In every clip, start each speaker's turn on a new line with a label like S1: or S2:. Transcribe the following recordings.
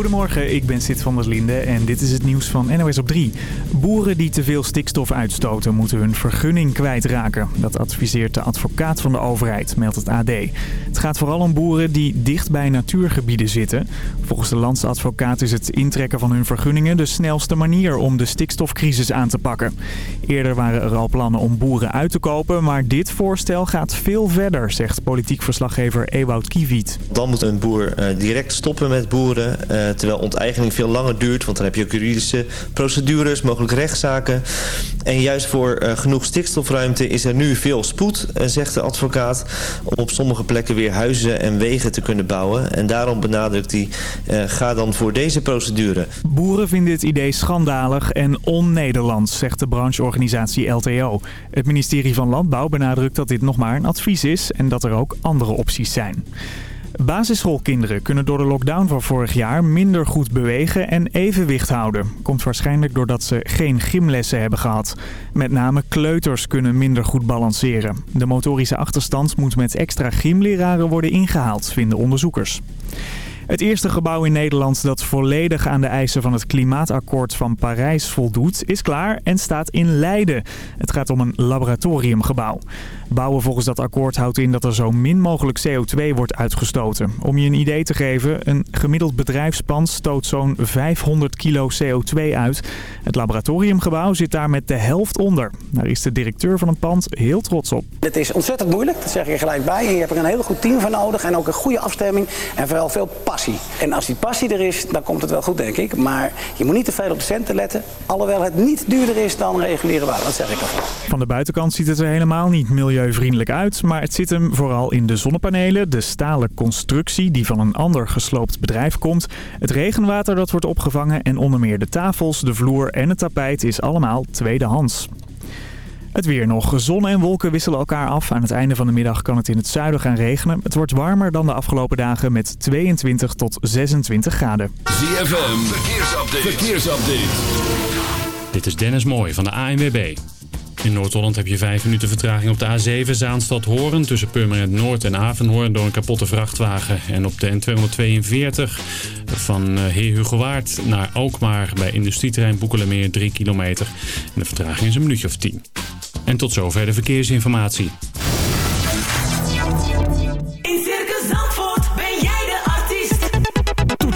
S1: Goedemorgen, ik ben Sid van der Linde en dit is het nieuws van NOS op 3. Boeren die te veel stikstof uitstoten moeten hun vergunning kwijtraken. Dat adviseert de advocaat van de overheid, meldt het AD. Het gaat vooral om boeren die dicht bij natuurgebieden zitten. Volgens de landsadvocaat is het intrekken van hun vergunningen de snelste manier om de stikstofcrisis aan te pakken. Eerder waren er al plannen om boeren uit te kopen, maar dit voorstel gaat veel verder, zegt politiek verslaggever Ewout Kiewiet.
S2: Dan moet een boer uh, direct stoppen met boeren, uh, terwijl onteigening veel langer duurt, want dan heb je ook juridische procedures, mogelijk rechtszaken. En juist voor uh, genoeg stikstofruimte is er nu veel spoed, zegt de advocaat, om op sommige plekken weer huizen en wegen te kunnen bouwen. En daarom benadrukt hij, ga dan voor deze procedure.
S1: Boeren vinden dit idee schandalig en on-Nederlands, zegt de brancheorganisatie LTO. Het ministerie van Landbouw benadrukt dat dit nog maar een advies is en dat er ook andere opties zijn. Basisschoolkinderen kunnen door de lockdown van vorig jaar minder goed bewegen en evenwicht houden. Komt waarschijnlijk doordat ze geen gymlessen hebben gehad. Met name kleuters kunnen minder goed balanceren. De motorische achterstand moet met extra gymleraren worden ingehaald, vinden onderzoekers. Het eerste gebouw in Nederland dat volledig aan de eisen van het klimaatakkoord van Parijs voldoet, is klaar en staat in Leiden. Het gaat om een laboratoriumgebouw. Bouwen volgens dat akkoord houdt in dat er zo min mogelijk CO2 wordt uitgestoten. Om je een idee te geven, een gemiddeld bedrijfspand stoot zo'n 500 kilo CO2 uit. Het laboratoriumgebouw zit daar met de helft onder. Daar is de directeur van het pand heel trots op.
S3: Het is ontzettend moeilijk, dat zeg ik er gelijk bij. Je hebt er een heel goed team voor nodig en ook een goede afstemming en vooral veel passie. En als die passie er is, dan komt het wel goed denk ik. Maar je moet niet te veel op de centen letten. Alhoewel het niet duurder is dan reguliere bouw, dat zeg ik alvast.
S1: Van de buitenkant ziet het er helemaal niet milieuvriendelijk uit. Maar het zit hem vooral in de zonnepanelen, de stalen constructie die van een ander gesloopt bedrijf komt. Het regenwater dat wordt opgevangen en onder meer de tafels, de vloer en het tapijt is allemaal tweedehands. Het weer nog. Zon en wolken wisselen elkaar af. Aan het einde van de middag kan het in het zuiden gaan regenen. Het wordt warmer dan de afgelopen dagen met 22 tot 26 graden.
S4: ZFM, verkeersupdate. verkeersupdate. Dit is Dennis Mooij van de ANWB. In Noord-Holland heb je 5 minuten vertraging op de A7 Zaanstad-Horen... tussen Purmerend Noord en Avenhoorn door een kapotte vrachtwagen. En op de N242 van eh, Heer Hugo Waard naar Alkmaar bij industrieterrein Boekelemeer 3 kilometer. En de vertraging is een minuutje of 10. En tot zover de verkeersinformatie.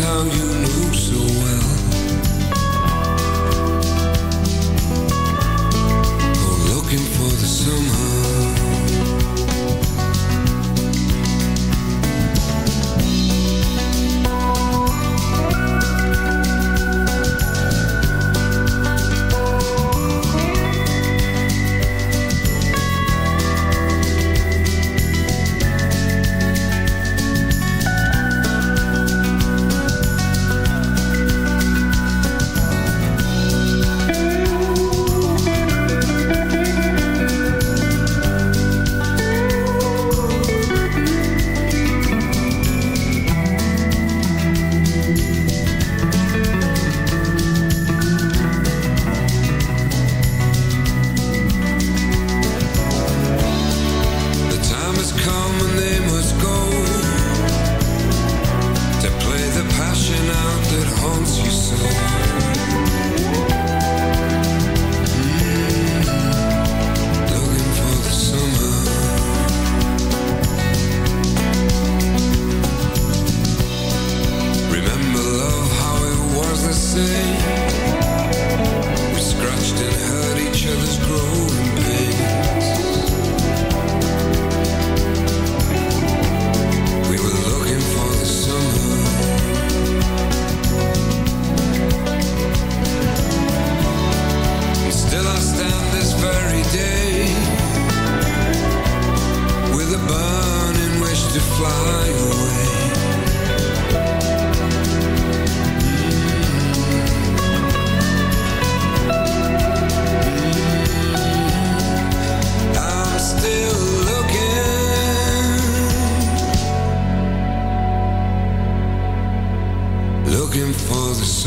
S5: how you knew so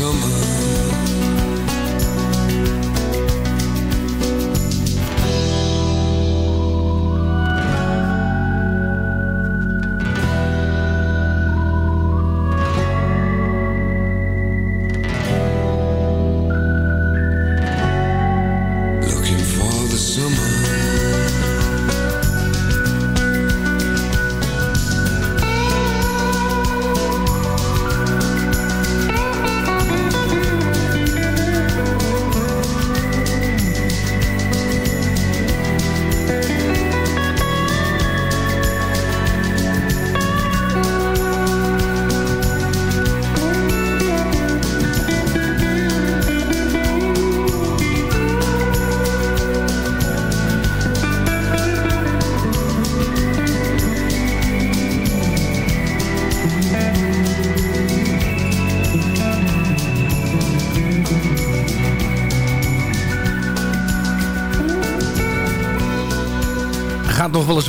S5: summer.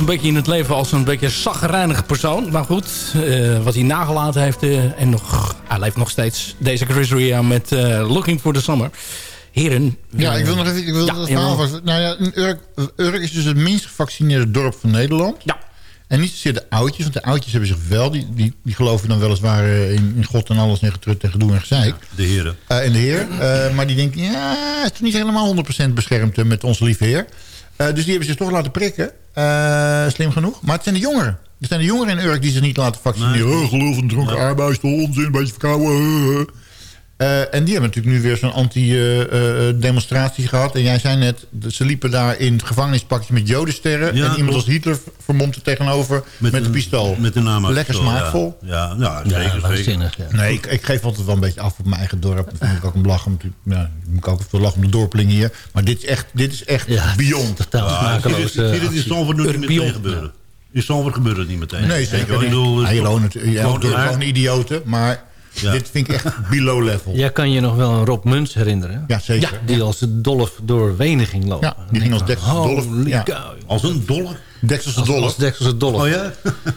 S6: Een beetje in het leven als een beetje zagrijnige persoon. Maar goed, eh, wat hij nagelaten heeft eh, en nog, hij leeft nog steeds. Deze Chris Ria met eh, Looking for the Summer. Heren.
S7: Ja, ik wil nog even... Ik wil
S6: Ja,
S7: verhaal nou ja, Urk, Urk is dus het minst gevaccineerde dorp van Nederland.
S6: Ja.
S7: En niet zozeer de oudjes, want de oudjes hebben zich wel... die, die, die geloven dan weliswaar in, in God en alles en getrut en gedoe en gezeik.
S8: De heren.
S7: Eh, en de heer. Eh, maar die denken, ja, het is niet helemaal 100% beschermd met onze lieve heer. Eh, dus die hebben zich toch laten prikken. Eh, slim genoeg. Maar het zijn de jongeren. Het zijn de jongeren in Urk die zich niet laten vaccineren. Oh, geloof een dronken arbeid, onzin, een beetje verkouden. Eh, en die hebben natuurlijk nu weer zo'n anti-demonstratie gehad. En jij zei net, ze liepen daar in het gevangenispakje met jodensterren.
S8: Ja,
S7: en iemand
S8: klopt.
S7: als Hitler vermomd er tegenover met, een pistool.
S8: Met de naam
S7: Lekker
S8: pistool, ja.
S7: smaakvol.
S8: Ja, ja, zeker.
S6: waanzinnig,
S8: zeker.
S7: Nee, ik, ik geef altijd wel een beetje af op mijn eigen dorp. Dan vind ik ook een lachen. natuurlijk. Ja, dan moet ik ook even lachen om de dorpelingen hier. Maar dit is echt, dit is echt beyond.
S6: Totaal
S8: Ja, zie dit- Zandvoort nog niet meteen gebeuren. In gebeurt het niet meteen.
S7: Nee,
S8: Weet je
S7: zeker
S8: ik bedoel,
S7: Ja, je
S8: het is
S7: loont
S8: toch-
S7: het- je
S8: gewoon-
S7: door
S8: maar-
S7: gewoon idioten. Maar
S8: Ja.
S7: dit vind ik echt below level.
S6: Jij kan je nog wel een Rob Muns herinneren.
S7: Ja, zeker.
S6: die als de dolf door Wenen ging lopen.
S7: Ja, die ging als Dekselse Dolf.
S8: Als een dollar?
S7: Dekselse Dolf.
S6: als Dekselse dolf.
S8: Oh ja?
S7: Ja,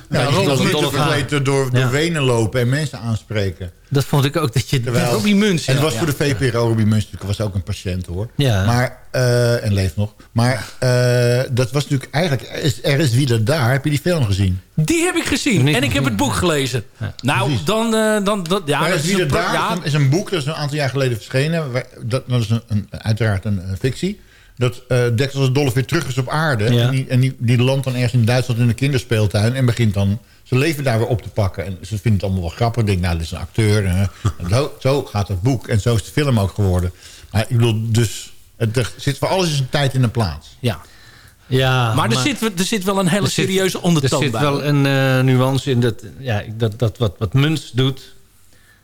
S6: Ja,
S7: die
S6: die
S7: ging als
S6: Dolf haar.
S7: verkleed door, door
S6: Ja.
S7: Wenen lopen en mensen aanspreken.
S6: Dat vond ik ook. Dat je
S7: Terwijl,
S6: Robbie Muns.
S7: En het
S6: ja.
S7: was voor de VPRO. Robbie Muns was ook een patiënt hoor.
S6: Ja.
S7: Maar, eh, en leeft nog. Maar eh, dat was natuurlijk eigenlijk... Er is, er wie daar. Heb je die film gezien?
S6: Die heb ik gezien.
S7: Niet
S6: en ik heb het boek gelezen. Nou, dan, eh, dan, dan... Ja,
S7: maar
S6: dat
S7: is
S6: is
S7: wie
S6: een
S7: daar
S6: ja,
S7: is een boek. Dat is een aantal jaar geleden verschenen. waar- Dat, dat is een, een, uiteraard een, fictie. dat eh Dexter als Dolph weer terug is op aarde.
S9: Ja.
S7: En, die, en die, die landt dan ergens in Duitsland in een kinderspeeltuin... en begint dan zijn leven daar weer op te pakken. En ze vinden het allemaal wel grappig. Ik denk, nou, dit is een acteur. En zo, zo gaat het boek. En zo is de film ook geworden. Maar ik bedoel, dus... Het, er zit voor alles is een tijd in een plaats.
S6: Ja.
S9: Ja,
S6: Maar, er, zit, er zit wel een hele
S9: er
S6: serieuze ondertoon
S9: Er zit
S6: bij.
S9: wel een eh, nuance in dat, ja, dat, dat wat, wat Muns doet.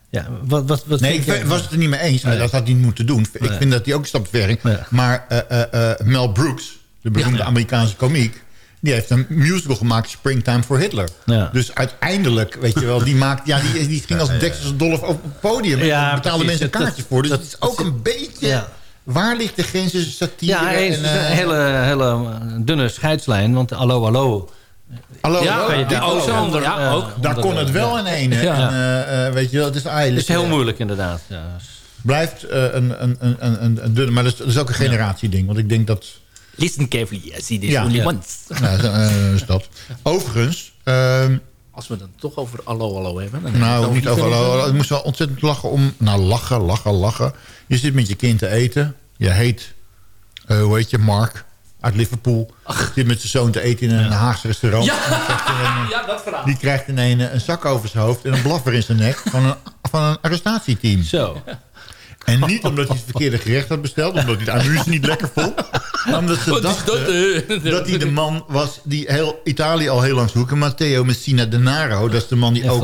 S9: Ja, wat, wat, wat
S7: Nee, ik
S9: jij-
S7: was het er niet mee eens. Maar dat had hij niet moeten doen. Ik
S9: Nee.
S7: vind dat hij ook een stap ging. Maar eh, eh, eh, Mel Brooks, de beroemde
S9: Ja.
S7: Amerikaanse komiek... die heeft een musical gemaakt, Springtime for Hitler.
S9: Ja.
S7: Dus uiteindelijk, weet je wel, die, maakt, ja, die, die ging als Dexter Dolph op het podium. En
S9: Ja,
S7: daar betaalden
S9: precies.
S7: mensen een
S9: Dat-
S7: kaartje voor. Dus
S9: dat-
S7: het is ook een beetje...
S9: Ja.
S7: Waar ligt de grens tussen satire
S9: Ja, het is
S7: en...
S9: een
S7: eh,
S9: hele, hele dunne scheidslijn. Want hallo, hallo.
S7: Hallo,
S6: Ja,
S7: hallo,
S6: ja, zo onder- ja, ook.
S7: Daar kon het
S9: eh,
S7: wel in.
S6: Ja.
S7: En, eh, eh, weet je wel, het is
S9: Het
S7: eigenlijk...
S9: is heel
S7: eh,
S9: moeilijk inderdaad. Ja.
S7: Blijft eh, een, een, een, een, een, een dunne... Maar dat is, dat is ook een generatieding. Want ik denk dat...
S6: Listen carefully, I see this
S7: Ja.
S6: only
S7: Ja.
S6: once.
S7: Ja, zo, eh, is dat. Overigens, ehm,
S6: Als we het dan toch over Allo Allo hebben. dan
S7: nou, niet over...
S6: film.
S7: oh, Ik moest wel ontzettend lachen om... Nou, lachen, lachen, lachen. Je zit met je kind te eten. Je heet, eh, hoe heet je, Mark uit Liverpool. Zit met zijn zoon te eten in een Haagse restaurant.
S6: Ja.
S7: Een-
S6: dat verhaal.
S7: Die krijgt ineens een zak over zijn hoofd en een blaffer in zijn nek van een, van een arrestatieteam.
S9: Zo.
S7: En niet omdat hij het verkeerde gerecht had besteld, omdat hij de amuse niet lekker vond. Maar omdat ze dachten
S6: dat,
S7: dat hij de man was die heel Italië al heel lang zoeken. Matteo Messina Denaro, dat is de man die ook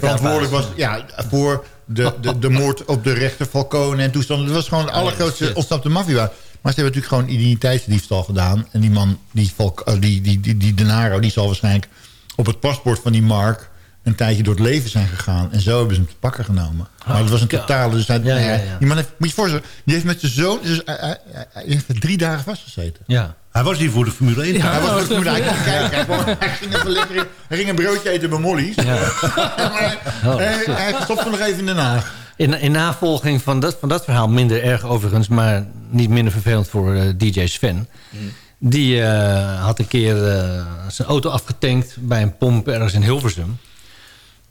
S7: verantwoordelijk was ja, voor de, de, de moord op de rechter Falcone en toestanden. Het was gewoon de allergrootste ontsnapte maffia. Maar ze hebben natuurlijk gewoon identiteitsdiefstal gedaan. En die man, die, Falc- eh, die, die, die, die Denaro, die zal waarschijnlijk op het paspoort van die Mark een tijdje door het leven zijn gegaan. En zo hebben ze hem te pakken genomen. Maar het was een
S9: God.
S7: totale... Dus hij,
S9: Ja, ja,
S7: ja,
S9: ja.
S7: Die man heeft, moet je je voorstellen, die heeft met zijn zoon... Dus hij, hij- hij- hij heeft drie dagen vastgezeten.
S9: Ja.
S8: Hij was hier voor de Formule 1.
S7: hij was voor de kon kijken. Hij, kwam- hij ging even lekker... Hij ging een broodje eten bij Molly's. maar
S9: Oh,
S7: hij, hij stopte nog even in Den Haag.
S9: In, in navolging van dat, van dat verhaal, minder erg overigens... maar niet minder vervelend voor eh, DJ Sven... die eh, had een keer eh, zijn auto afgetankt bij een pomp ergens in Hilversum.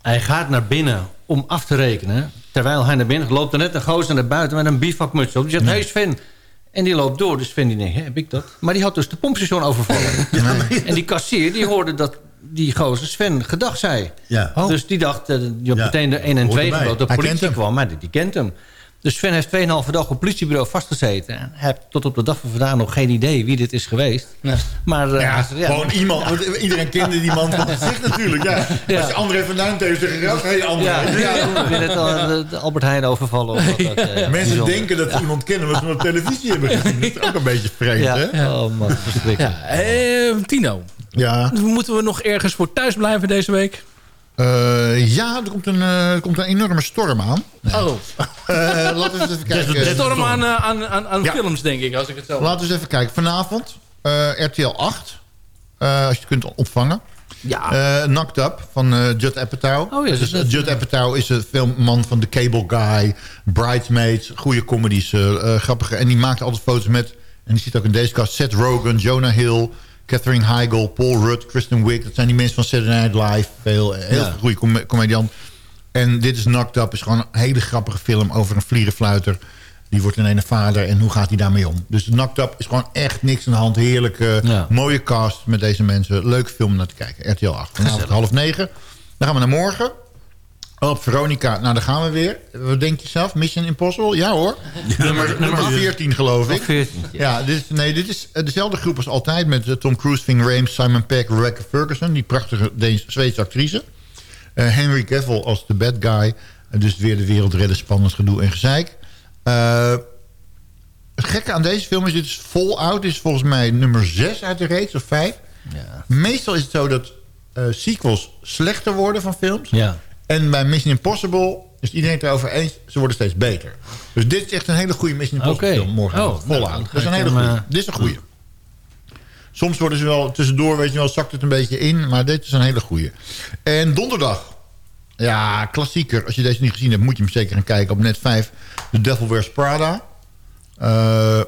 S9: Hij gaat naar binnen om af te rekenen. Terwijl hij naar binnen loopt er net een gozer naar buiten met een bivakmuts op. Die zegt, hey Sven. En die loopt door. Dus Sven die denkt, "Hè, heb ik dat? Maar die had dus de pompstation overvallen. En die kassier die hoorde dat die gozer Sven gedag zei.
S8: Ja.
S7: Oh.
S9: Dus die dacht, eh, die had
S8: Ja,
S9: meteen de 1 en
S8: hoort
S9: 2
S8: erbij.
S9: gebeld. De politie kwam, maar die, die kent hem. Dus Sven heeft 2,5 dag op het politiebureau vastgezeten. En heeft tot op de dag van vandaag nog geen idee wie dit is geweest. Maar eh,
S7: Ja, gewoon iemand. want Iedereen kende die man van zich natuurlijk. Ja.
S9: Ja.
S7: Als je André van Duin tegen zich. Hé hey André.
S9: Ja, ja. net al de, de Albert Heijn overvallen. Of wat dat, eh, ja,
S7: Mensen
S9: bijzonder.
S7: denken dat ze iemand kennen... wat ze op televisie hebben gezien. Dat is ook een beetje vreemd,
S9: Ja.
S7: hè?
S9: Oh man, verschrikkelijk.
S6: Ja, eh, Tino.
S7: Ja.
S6: Moeten we nog ergens voor thuis blijven deze week?
S7: Eh, ja, er komt, een, eh, er komt een enorme storm aan.
S6: Oh,
S7: Eh, laten we eens even kijken.
S6: storm aan, aan, aan, aan
S7: Ja.
S6: films, denk ik, als ik het zo...
S7: Laten we eens even kijken. Vanavond, eh, RTL 8. eh, als je het kunt ontvangen.
S6: Ja.
S7: Eh Knocked Up van eh, Judd Apatow.
S9: Oh ja,
S7: dus, Judd Apatow is een filmman van The Cable Guy, Bridesmaids, goede comedies, grappige. En die maakt altijd foto's met, en die ziet ook in deze kast, Seth Rogen, Jonah Hill, Catherine Heigl, Paul Rudd, Kristen Wiig. Dat zijn die mensen van Saturday Night Live. Veel, eh, heel
S9: Ja.
S7: goede com comediant. En dit is Knocked Up, is gewoon een hele grappige film over een vlierenfluiter. Die wordt ineens een vader en hoe gaat hij daarmee om? Dus Knocked Up is gewoon echt niks aan de hand. Heerlijke,
S9: Ja.
S7: mooie cast met deze mensen. Leuke film om naar te kijken. RTL 8. Vanavond half negen. Dan gaan we naar morgen. Op Veronica, nou daar gaan we weer. Wat denk je zelf? Mission Impossible? Ja hoor. nummer, nummer 14 geloof ik.
S9: 14, ja.
S7: Ja, dit is, nee, dit is eh, dezelfde groep als altijd... met eh, Tom Cruise, Ving Rhames, Simon Pegg, Rebecca Ferguson... die prachtige Deens- Zweedse actrice. Eh, Henry Cavill als de bad guy. Dus weer de wereld redden, spannend gedoe en gezeik. Eh, het gekke aan deze film is... dit is Fallout, dit is volgens mij nummer 6 uit de reeks, of 5.
S9: Ja.
S7: Meestal is het zo dat eh, sequels slechter worden van films...
S9: Ja.
S7: En bij Mission Impossible is iedereen het erover eens. Ze worden steeds beter. Dus dit is echt een hele goede Mission Impossible film. Morgen.
S9: Oh,
S7: Fallout.
S9: nou, dan
S7: dat is een hele goede.
S9: eh,
S7: Dit is een goede. Soms worden ze wel tussendoor, weet je wel, zakt het een beetje in. Maar dit is een hele goede. En donderdag. Ja, klassieker. Als je deze niet gezien hebt, moet je hem zeker gaan kijken op net 5. The Devil Wears Prada. Eh,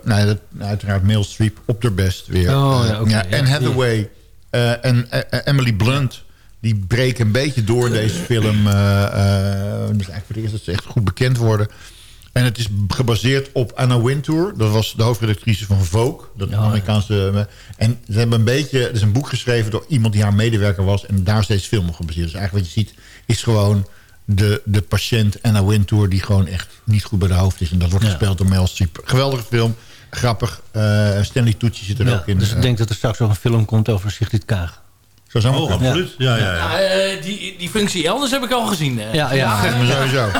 S7: nou, dat, uiteraard Meryl Streep op de best weer.
S9: Oh, ja,
S7: en Hathaway en Emily Blunt... die breken een beetje door in deze film. eh, eh, dus eigenlijk voor het eerst dat ze echt goed bekend worden. En het is gebaseerd op Anna Wintour. Dat was de hoofdredactrice van Vogue. Dat Amerikaanse, eh, en ze hebben een beetje... Er is een boek geschreven door iemand die haar medewerker was. En daar is deze film op gebaseerd. Dus eigenlijk wat je ziet is gewoon de, de patiënt Anna Wintour... die gewoon echt niet goed bij de hoofd is. En dat wordt
S9: Ja.
S7: gespeeld door Mel Streep. Geweldige film. Grappig. Eh, Stanley Tucci zit er ook in.
S9: dus ik
S7: Eh,
S9: denk dat er straks nog een film komt over Sigrid Kaag.
S7: Zo zou
S8: Oh, absoluut. Ja, ja, ja.
S6: Ja, eh, die, die functie elders heb ik al gezien. eh.
S9: Ja, ja.
S7: Maar sowieso.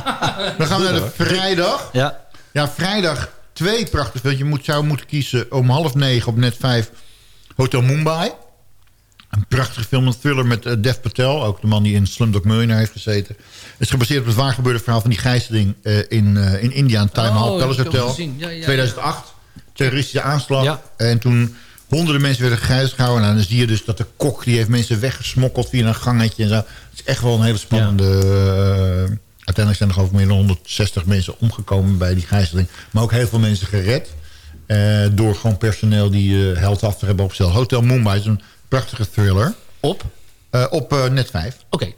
S7: Dan gaan we naar de vrijdag.
S9: Ja.
S7: Ja, vrijdag twee prachtige films. Je moet, zou moeten kiezen om half negen op net vijf Hotel Mumbai. Een prachtige film, een thriller met eh, Dev Patel. Ook de man die in Slumdog Millionaire heeft gezeten. Het is gebaseerd op het waargebeurde verhaal van die gijzeling eh, in, eh, in India. Een Time
S6: Oh,
S7: Hall Palace Hotel.
S6: Ja, ja, ja.
S7: 2008. Terroristische aanslag.
S9: Ja.
S7: En toen honderden mensen werden gegijzeld gehouden. Nou, dan zie je dus dat de kok die heeft mensen weggesmokkeld via een gangetje. En zo. Het is echt wel een hele spannende... eh, uiteindelijk zijn er geloof ik meer dan 160 mensen omgekomen bij die gijzeling. Maar ook heel veel mensen gered. eh, door gewoon personeel die eh held af te hebben opgesteld. Hotel Mumbai is een prachtige thriller.
S6: Op?
S7: Op net 5.
S6: Oké.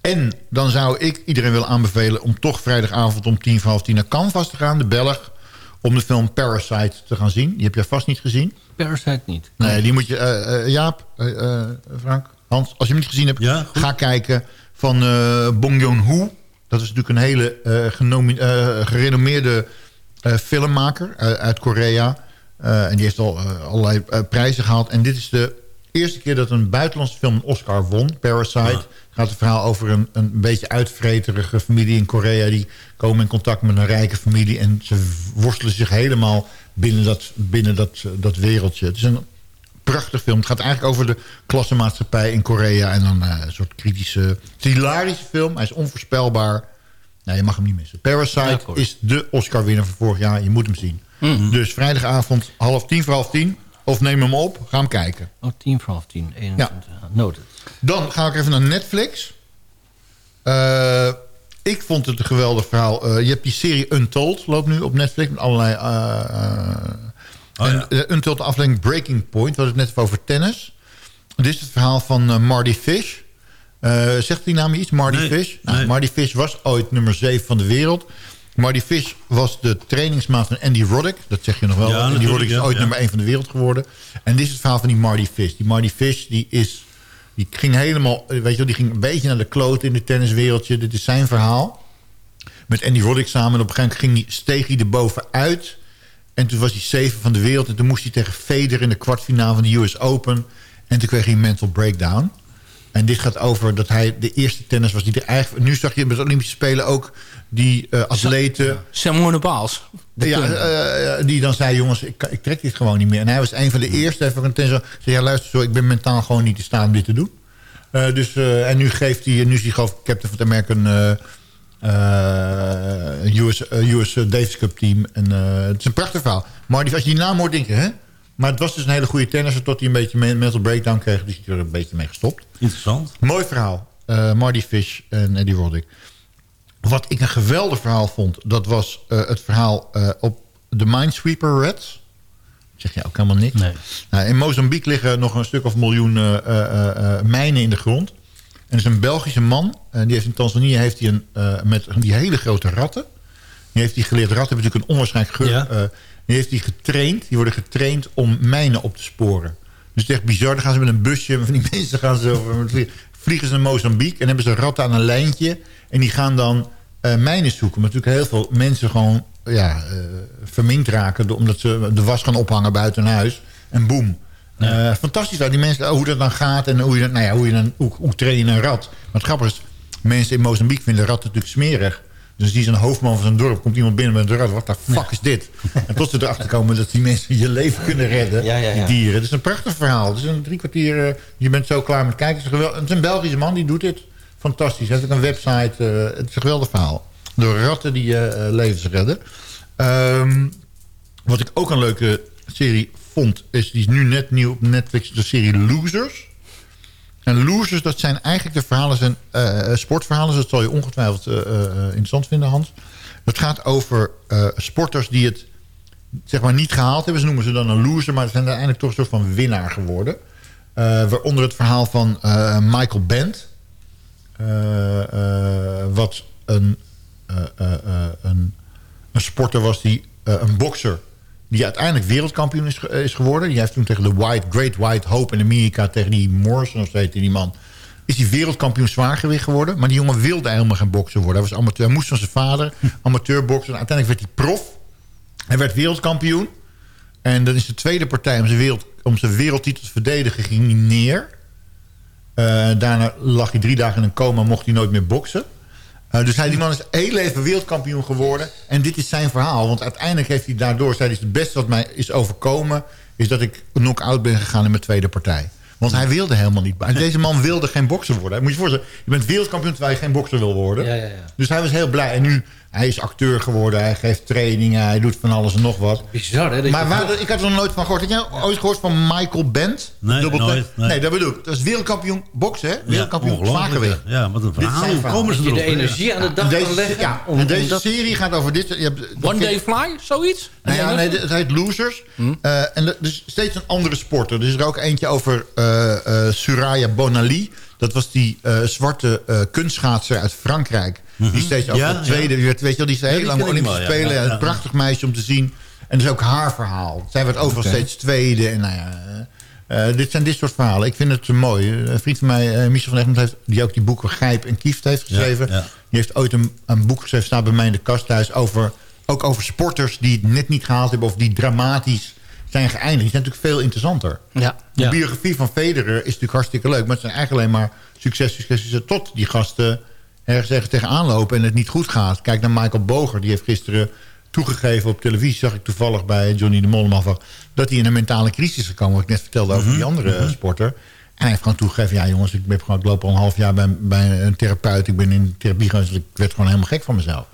S7: En dan zou ik iedereen willen aanbevelen... om toch vrijdagavond om tien voor half tien naar Canvas te gaan, de Belg... om de film Parasite te gaan zien. Die heb jij vast niet gezien.
S9: Parasite niet.
S7: Nee, die moet je... eh, eh, Jaap, eh, eh, Frank, Hans, als je hem niet gezien hebt...
S8: Ja,
S7: ga kijken van eh Bong Joon-ho. Dat is natuurlijk een hele eh, eh, gerenommeerde eh, filmmaker uit Korea. Eh, en die heeft al allerlei eh, prijzen gehaald. En dit is de eerste keer dat een buitenlandse film een Oscar won. Parasite. Het gaat het verhaal over een, een beetje uitvreterige familie in Korea. Die komen in contact met een rijke familie. En ze worstelen zich helemaal binnen dat, binnen dat, dat wereldje. Het is een prachtig film. Het gaat eigenlijk over de klassenmaatschappij in Korea. En dan eh, een soort kritische, hilarische film. Hij is onvoorspelbaar. Nee, je mag hem niet missen. Parasite is de Oscar-winnaar van vorig jaar. Je moet hem zien. Dus vrijdagavond half tien voor half tien. Of neem hem op, ga hem kijken.
S9: Oh, tien voor half tien. 21. Ja. Noted.
S7: Dan ga ik even naar Netflix. Eh, ik vond het een geweldig verhaal. Eh, je hebt die serie Untold, loopt nu op Netflix. Met allerlei... eh,
S8: Oh,
S7: en,
S8: ja.
S7: Untold, de aflevering Breaking Point. We hadden het net over tennis. Dit is het verhaal van Marty Fish. Eh, zegt die naam je iets? Marty
S8: Nee,
S7: Fish? Nou,
S8: nee.
S7: Marty Fish was ooit nummer 7 van de wereld. Marty Fish was de trainingsmaat van Andy Roddick. Dat zeg je nog wel.
S8: Ja,
S7: Andy Roddick is ooit
S8: ja.
S7: nummer 1 van de wereld geworden. En dit is het verhaal van die Marty Fish. Die Marty Fish die is... Die ging helemaal... Weet je wel, die ging een beetje naar de kloot in het tenniswereldje. Dit is zijn verhaal. Met Andy Roddick samen. En op een gegeven moment ging die, steeg hij er bovenuit. En toen was hij zeven van de wereld. En toen moest hij tegen Federer in de kwartfinale van de US Open. En toen kreeg hij een mental breakdown. En dit gaat over dat hij de eerste tennis was die er eigenlijk... Nu zag je met de Olympische Spelen ook die eh, atleten...
S6: Simone Baals.
S7: Ja, eh, eh, die dan zei, jongens, ik, ik trek dit gewoon niet meer. En hij was een van de eerste. Even een. Zei, ja, luister zo, ik ben mentaal gewoon niet in staat om dit te doen. Dus, en nu geeft hij, nu is hij geloof ik captain van het American US, US Davis Cup team. En, het is een prachtig verhaal. Maar die, als je die naam hoort, denk je, hè? Maar het was dus een hele goede tennisser tot hij een beetje men- mental breakdown kreeg. Dus hij er een beetje mee gestopt.
S8: Interessant.
S7: Mooi verhaal. Marty Fish en Eddie Roddick. Wat ik een geweldig verhaal vond... dat was eh, het verhaal eh, op de Minesweeper Reds. Zeg je ook helemaal niks.
S9: Nee.
S7: Nou, in Mozambique liggen nog een stuk of miljoen eh, mijnen in de grond. En er is een Belgische man. En die heeft in Tanzania heeft hij een, met die hele grote ratten. Die heeft hij geleerd. Ratten hebben natuurlijk een onwaarschijnlijk geur.
S9: Ja.
S7: die heeft hij getraind. Die worden getraind om mijnen op te sporen. Dus het is echt bizar. Dan gaan ze met een busje. Van die mensen gaan ze over, vliegen ze naar Mozambique. En hebben ze ratten aan een lijntje. En die gaan dan eh, mijnen zoeken. Maar natuurlijk heel veel mensen gewoon ja, eh, verminkt raken. Omdat ze de was gaan ophangen buiten hun huis. En boem. Eh, fantastisch waar die mensen, hoe dat dan gaat. En hoe je, dat- nou ja, hoe, je dan, hoe, hoe train je een rat. Maar het grappige is, mensen in Mozambique vinden ratten natuurlijk smerig. Dus die is een hoofdman van zijn dorp. Komt iemand binnen met een rat. Wat de fuck is dit? En tot ze erachter komen dat die mensen je leven kunnen redden.
S9: Ja, ja, ja.
S7: Die dieren. Het is een prachtig verhaal. Het is een drie kwartier. je bent zo klaar met kijken. Het is een Belgische man die doet dit. Fantastisch. Hij heeft ook een website. eh, het is een geweldig verhaal. Door ratten die eh, levens redden. Ehm, wat ik ook een leuke serie vond... is die is nu net nieuw op Netflix. De serie Losers. En Losers, dat zijn eigenlijk de verhalen... zijn eh, sportverhalen. Dus dat zal je ongetwijfeld interessant vinden, Hans. Het gaat over sporters die het zeg maar niet gehaald hebben. Ze noemen ze dan een loser, maar ze zijn uiteindelijk toch een soort van winnaar geworden. Waaronder het verhaal van Michael Bent. Eh, eh, wat een, eh, een een sporter was die een bokser... die uiteindelijk wereldkampioen is, is geworden. Die heeft toen tegen de White, Great White Hope in Amerika... tegen die Morrison of heette die man... is hij wereldkampioen zwaargewicht geworden. Maar die jongen wilde helemaal geen bokser worden. Hij, was amateur, hij moest van zijn vader amateurbokser. En Uiteindelijk werd hij prof. Hij werd wereldkampioen. En dan is de tweede partij om zijn, wereld, om zijn wereldtitel te verdedigen... ging hij neer. Eh, daarna lag hij drie dagen in een coma, mocht hij nooit meer boksen. Eh, dus hij, die man is heel leven wereldkampioen geworden. En dit is zijn verhaal. Want uiteindelijk heeft hij daardoor... zei hij, het beste wat mij is overkomen... is dat ik knock-out ben gegaan in mijn tweede partij. Want hij wilde helemaal niet. Deze man wilde geen bokser worden. Moet je je voorstellen, je bent wereldkampioen terwijl je geen bokser wil worden.
S9: Ja, ja, ja.
S7: Dus hij was heel blij. En nu, hij is acteur geworden. Hij geeft trainingen. Hij doet van alles en nog wat.
S9: Bizar, hè? dat
S7: Maar waar, ik had er nog nooit van gehoord. Heb jij ooit gehoord van Michael Bent?
S8: Nee,
S7: Dubbel-
S8: nooit, nee.
S7: nee, dat bedoel ik. Dat is wereldkampioen boksen, hè? Wereldkampioen
S8: ongelooflijk,
S7: zwaargewicht.
S8: ja. Ja, wat een verhaal.
S7: zijn
S8: Hoe komen ze
S9: Dat je
S8: erop?
S9: de energie aan de dag
S7: deze,
S9: kan leggen.
S7: ja,
S9: om-
S7: en
S9: om
S7: deze
S9: dat-
S7: serie gaat over dit. Je hebt, dat
S6: One Day Fly, zoiets?
S7: Nou ja, nee, het heet Losers. Eh, en er is steeds een andere sporter. Er is er ook eentje over eh eh Suraya Bonali. Dat was die eh, zwarte eh kunstschaatser uit Frankrijk. Die steeds over
S8: Ja,
S7: de tweede... die werd- Weet je wel, die is heel lang
S8: ik
S7: Olympische. Spelen. Een prachtig meisje om te zien. En dat is ook haar verhaal. Zij werd overal steeds tweede. En nou ja... eh, dit zijn dit soort verhalen. Ik vind het mooi. Een vriend van mij, eh, Michel van Egmond, heeft, die ook die boeken Gijp en Kieft heeft geschreven.
S8: Ja, ja.
S7: Die heeft ooit een, een boek geschreven, staat bij mij in de kast thuis... Over, ook over sporters die het net niet gehaald hebben... of die dramatisch zijn geëindigd. Die zijn natuurlijk veel interessanter.
S6: Ja.
S7: De
S9: Ja.
S7: biografie van Federer is natuurlijk hartstikke leuk... maar het zijn eigenlijk alleen maar succes, succes, succes... tot die gasten ergens ergens tegenaan lopen en het niet goed gaat. Kijk naar Michael Boger, die heeft gisteren toegegeven op televisie... zag ik toevallig bij Johnny de van, dat hij in een mentale crisis is gekomen... wat ik net vertelde over die andere eh, sporter... En hij heeft gewoon toegegeven, ja jongens, ik, ben gewoon, ik loop al een half jaar bij, bij een therapeut. Ik ben in therapie geweest, dus ik werd gewoon helemaal gek van mezelf.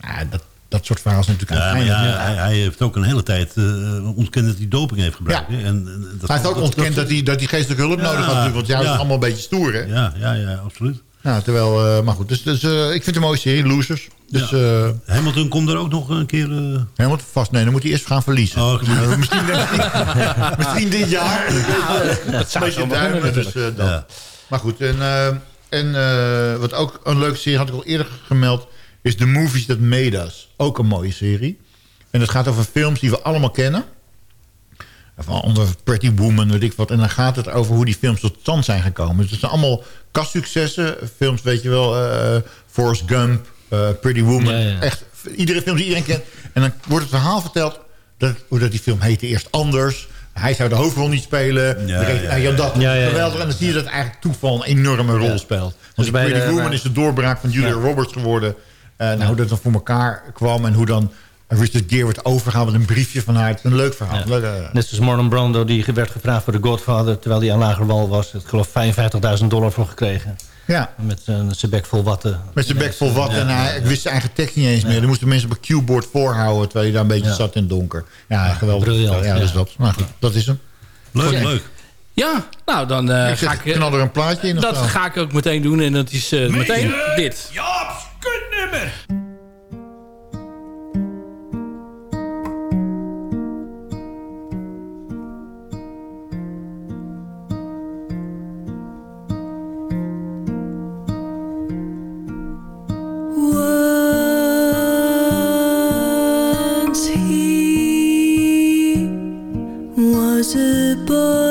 S7: Ja, dat, dat soort verhalen zijn natuurlijk
S8: Ja,
S7: uiteindelijk...
S8: ja, hij, hij heeft ook een hele tijd eh, ontkend dat hij doping heeft gebruikt. hè. En, en dat,
S7: Hij heeft ook ontkend dat hij, dat hij geestelijke hulp
S8: Ja,
S7: nodig had. natuurlijk, Want ja, dat is
S8: ja.
S7: allemaal een beetje stoer, hè?
S8: Ja, ja, ja, absoluut.
S7: Nou, terwijl, eh, maar goed. Dus, dus eh, ik vind het een mooie serie, Losers. Dus
S8: Ja.
S7: eh
S8: Hamilton komt er ook nog een keer... eh,
S7: helemaal vast. Nee, dan moet hij eerst gaan verliezen.
S8: Oh,
S7: Nou, misschien, misschien, misschien dit jaar. dat
S6: zou maar
S7: duimen, dus.
S8: Ja.
S7: Maar goed, en, eh, en eh, wat ook een leuke serie, had ik al eerder gemeld... is The Movies That Made Us. Ook een mooie serie. En het gaat over films die we allemaal kennen. Van onder Pretty Woman, weet ik wat. En dan gaat het over hoe die films tot stand zijn gekomen. Dus het zijn allemaal kastsuccessen. Films, weet je wel. eh Forrest Gump, eh, Pretty Woman.
S9: Ja, ja.
S7: Echt, iedere film die iedereen kent. En dan wordt het verhaal verteld... Dat, hoe dat die film heette eerst anders. Hij zou de hoofdrol niet spelen.
S8: Ja,
S7: nou, ja, dat.
S9: Ja, ja, ja.
S7: Geweldig. En dan zie je dat eigenlijk toeval een enorme rol speelt. Want
S9: Dus bij
S7: Pretty
S9: de-
S7: Woman is de doorbraak van Julia Roberts geworden. Eh, nou, hoe dat dan voor elkaar kwam. En hoe dan Richard Gere werd overgehaald met een briefje van haar. Het is een leuk verhaal. Eh,
S9: Net zoals Marlon Brando, die werd gevraagd voor de Godfather... terwijl hij aan lager wal was. Ik geloof 55.000 dollar voor gekregen.
S7: ja.
S9: Met zijn zijn bek vol watten.
S7: Met zijn bek vol wat. en hij ik wist zijn eigen tekst niet eens meer. Dan moesten mensen op een cueboard voorhouden... terwijl je daar een beetje
S9: Ja.
S7: zat in het donker. Ja, geweldig.
S9: briljant,
S7: Ja, dus dat. Maar goed, dat is hem.
S8: leuk, leuk.
S6: Ja, nou dan eh,
S7: ik
S6: ga ik...
S7: knal er een plaatje in. of
S6: dat
S7: zo?
S6: ga ik ook meteen doen en dat is eh, meteen dit.
S10: Kutnummer.
S11: Once he was a boy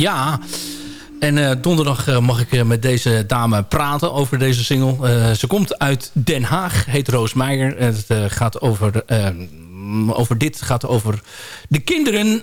S6: Ja, en eh, donderdag eh, mag ik eh, met deze dame praten over deze single. Ze komt uit Den Haag, heet Roos Meijer. Het gaat over, eh, over dit, gaat over de kinderen.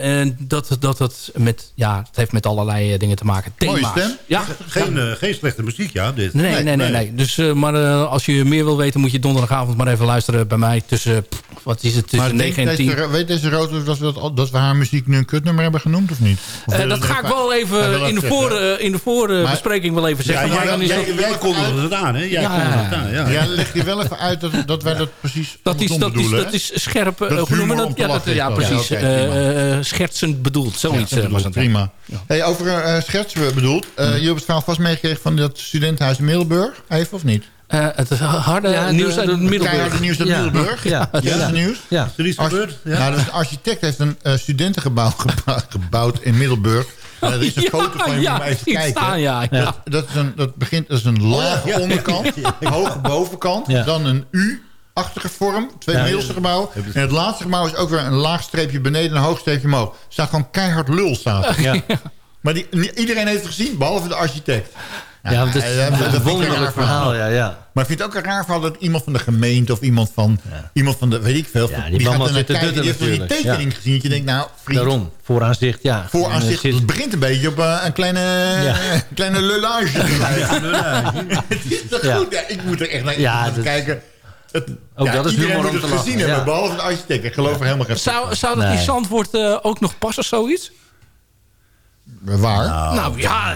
S6: en dat, dat, dat met, ja, het heeft met allerlei dingen te maken.
S8: Mooie
S6: Thema's.
S8: stem.
S6: Ja.
S8: Geen, geen slechte muziek, ja. Dit.
S6: Nee, nee, nee. nee, Dus, maar als je meer wil weten, moet je donderdagavond maar even luisteren bij mij. Tussen, pff, wat is het, tussen
S7: Maar
S6: 9 en
S7: denkt
S6: 10.
S7: deze, weet deze Roos dat we, dat, dat we haar muziek nu een kutnummer hebben genoemd of niet? Of
S6: Eh, dat ga ik wel even
S7: dat
S6: in de, voor, eh, in de voorbespreking wel even zeggen.
S8: Ja,
S6: maar dan is
S8: jij-
S6: dat,
S8: jij kondigde het aan, hè? Jij
S6: Ja,
S8: kondigde
S6: ja,
S8: het aan, ja.
S7: Ja, leg je wel even uit dat, dat wij dat precies
S6: dat is, dat, is, dat is scherp eh,
S7: Dat is
S6: hoe noemen we
S7: humor
S6: dat? Ja, dat, ja precies.
S7: Ja.
S6: Eh, eh, schertsend bedoeld. Zoiets eh,
S7: prima. Hey, over eh schertsen bedoeld. Eh, Je hebt het verhaal vast meegekregen van dat studentenhuis in Middelburg. Even of niet?
S6: Eh, het harde
S9: Ja,
S6: nieuws
S9: de-
S6: uit
S9: de-
S6: Middelburg.
S7: Keiharde nieuws uit
S9: Ja.
S7: Middelburg.
S9: Ja.
S7: Is
S9: Ja.
S7: het nieuws?
S9: Ja.
S8: Is er iets
S7: Arch-
S8: gebeurd? Ja.
S7: Nou, dus een architect heeft een eh, studentengebouw gebouw- gebouwd in Middelburg. Uh, er is een
S6: Ja,
S7: foto van je,
S6: ja,
S7: maar even
S6: ik
S7: kijken.
S6: ja, ja.
S7: Dat, dat, is een, dat, begint, dat is een lage
S8: ja.
S7: onderkant, hoge bovenkant,
S9: Ja.
S7: dan een U-achtige vorm, twee
S9: Ja.
S7: middelste gebouw. En het laatste gebouw is ook weer een laag streepje beneden en een hoog streepje omhoog. Er staat gewoon keihard lul staat. er.
S9: Ja.
S7: Maar die, iedereen heeft het gezien, behalve de architect.
S9: Ja, is
S7: dat- ik
S9: een
S7: een
S9: wonderlijk
S7: raar
S9: verhaal. Ja, ja.
S7: Maar ik vind het ook een raar verhaal dat iemand van de gemeente of iemand van, iemand van de, weet ik veel,
S9: Ja, die
S7: die, gaat naar kijken, die heeft die tekening gezien. Dat je denkt, nou, vriend,
S9: Daarom, vooraanzicht, ja.
S7: vooraanzicht, het begint een beetje op eh, een kleine,
S9: Ja.
S7: kleine lullage. het is toch
S9: Ja.
S7: goed? Ja, ik moet er echt naar
S9: Ja,
S7: gaan
S9: dat-
S7: kijken. Het,
S9: Ook
S7: ja,
S9: dat is
S7: iedereen
S9: humor
S7: moet
S9: om
S7: het
S9: te
S7: gezien
S9: lachen,
S7: hebben,
S9: ja.
S7: behalve de architect. Ik geloof er helemaal geen
S6: Zou, zou dat in
S9: Nee.
S6: Zandvoort eh, ook nog passen, zoiets?
S7: Waar?
S6: Nou ja,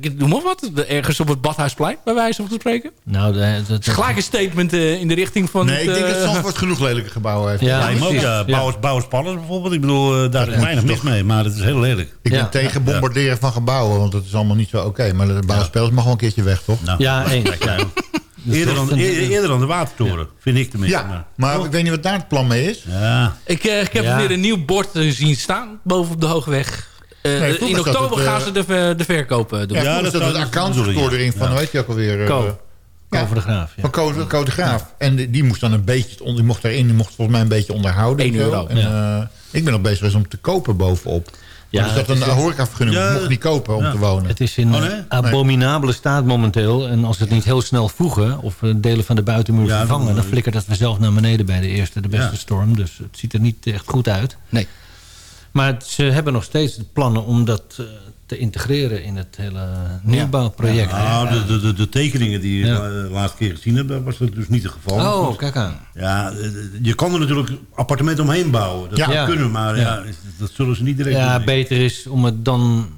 S6: ik noem maar wat. Ergens op het Badhuisplein, bij wijze van spreken.
S9: Nou,
S6: Het is gelijk een statement eh, in de richting van...
S7: nee,
S6: het,
S7: ik denk
S6: eh,
S7: dat Zandvoort genoeg lelijke gebouwen heeft.
S9: Ja,
S8: Ja, ook, ja,
S9: Ja.
S8: Bouwers, Bouwers Palace bijvoorbeeld. Ik bedoel, eh, daar is
S7: moet
S8: weinig
S7: je
S8: mis mee, maar het is heel lelijk.
S7: Ik
S9: Ja.
S7: ben tegen bombarderen van gebouwen, want dat is allemaal niet zo oké. Maar de bouwspelers mag wel een keertje weg, toch?
S8: Nou,
S9: Ja, eens. Ja.
S8: eerder, dan, eer- eerder dan de watertoren, vind ik tenminste.
S7: Ja, maar ik weet niet wat daar het plan mee is.
S8: Ja.
S6: Ik, eh, ik heb
S9: Ja.
S6: weer een nieuw bord eh, zien staan boven op de Hoogweg. Eh,
S7: Nee,
S6: in oktober
S7: eh,
S6: gaan ze de, ver- de verkoop eh, doen.
S7: Ja,
S8: dat zou-
S7: het
S8: dat
S7: accountskantoor erin van,
S8: Ja.
S7: weet je ook alweer... eh. Ja.
S9: Over de graaf. Ja.
S7: Van Code, Code Graaf. En die, die moest dan een beetje, die mocht daarin, die mocht volgens mij een beetje onderhouden. en
S6: Eén
S7: zo.
S6: euro,
S7: En, eh, ik ben nog bezig geweest om te kopen bovenop.
S9: Ja,
S7: dus dat
S9: is
S7: een horecavergunning,
S8: Ja,
S7: mocht niet kopen om
S8: ja.
S7: te wonen.
S9: Het is in
S8: Oh, nee?
S9: abominabele staat momenteel. En als we het niet heel snel voegen... of eh, delen van de buitenmuur
S8: Ja,
S9: vervangen...
S8: dan-
S9: dan flikkert dat vanzelf naar beneden bij de eerste, de beste
S8: Ja.
S9: storm. Dus het ziet er niet echt goed uit.
S6: Nee.
S9: Maar ze hebben nog steeds de plannen om dat eh, te integreren... in het hele nieuwbouwproject.
S8: Nou, de, de, de, de tekeningen die je
S9: Ja.
S8: de laatste keer gezien hebt, was dat dus niet het geval.
S9: Oh, kijk aan.
S8: Ja, je kan er natuurlijk appartementen omheen bouwen. Dat
S9: Ja.
S8: zou
S9: Ja.
S8: kunnen, maar ja.
S9: Ja.
S8: dat zullen ze niet direct
S9: Ja,
S8: doen.
S9: beter is om het dan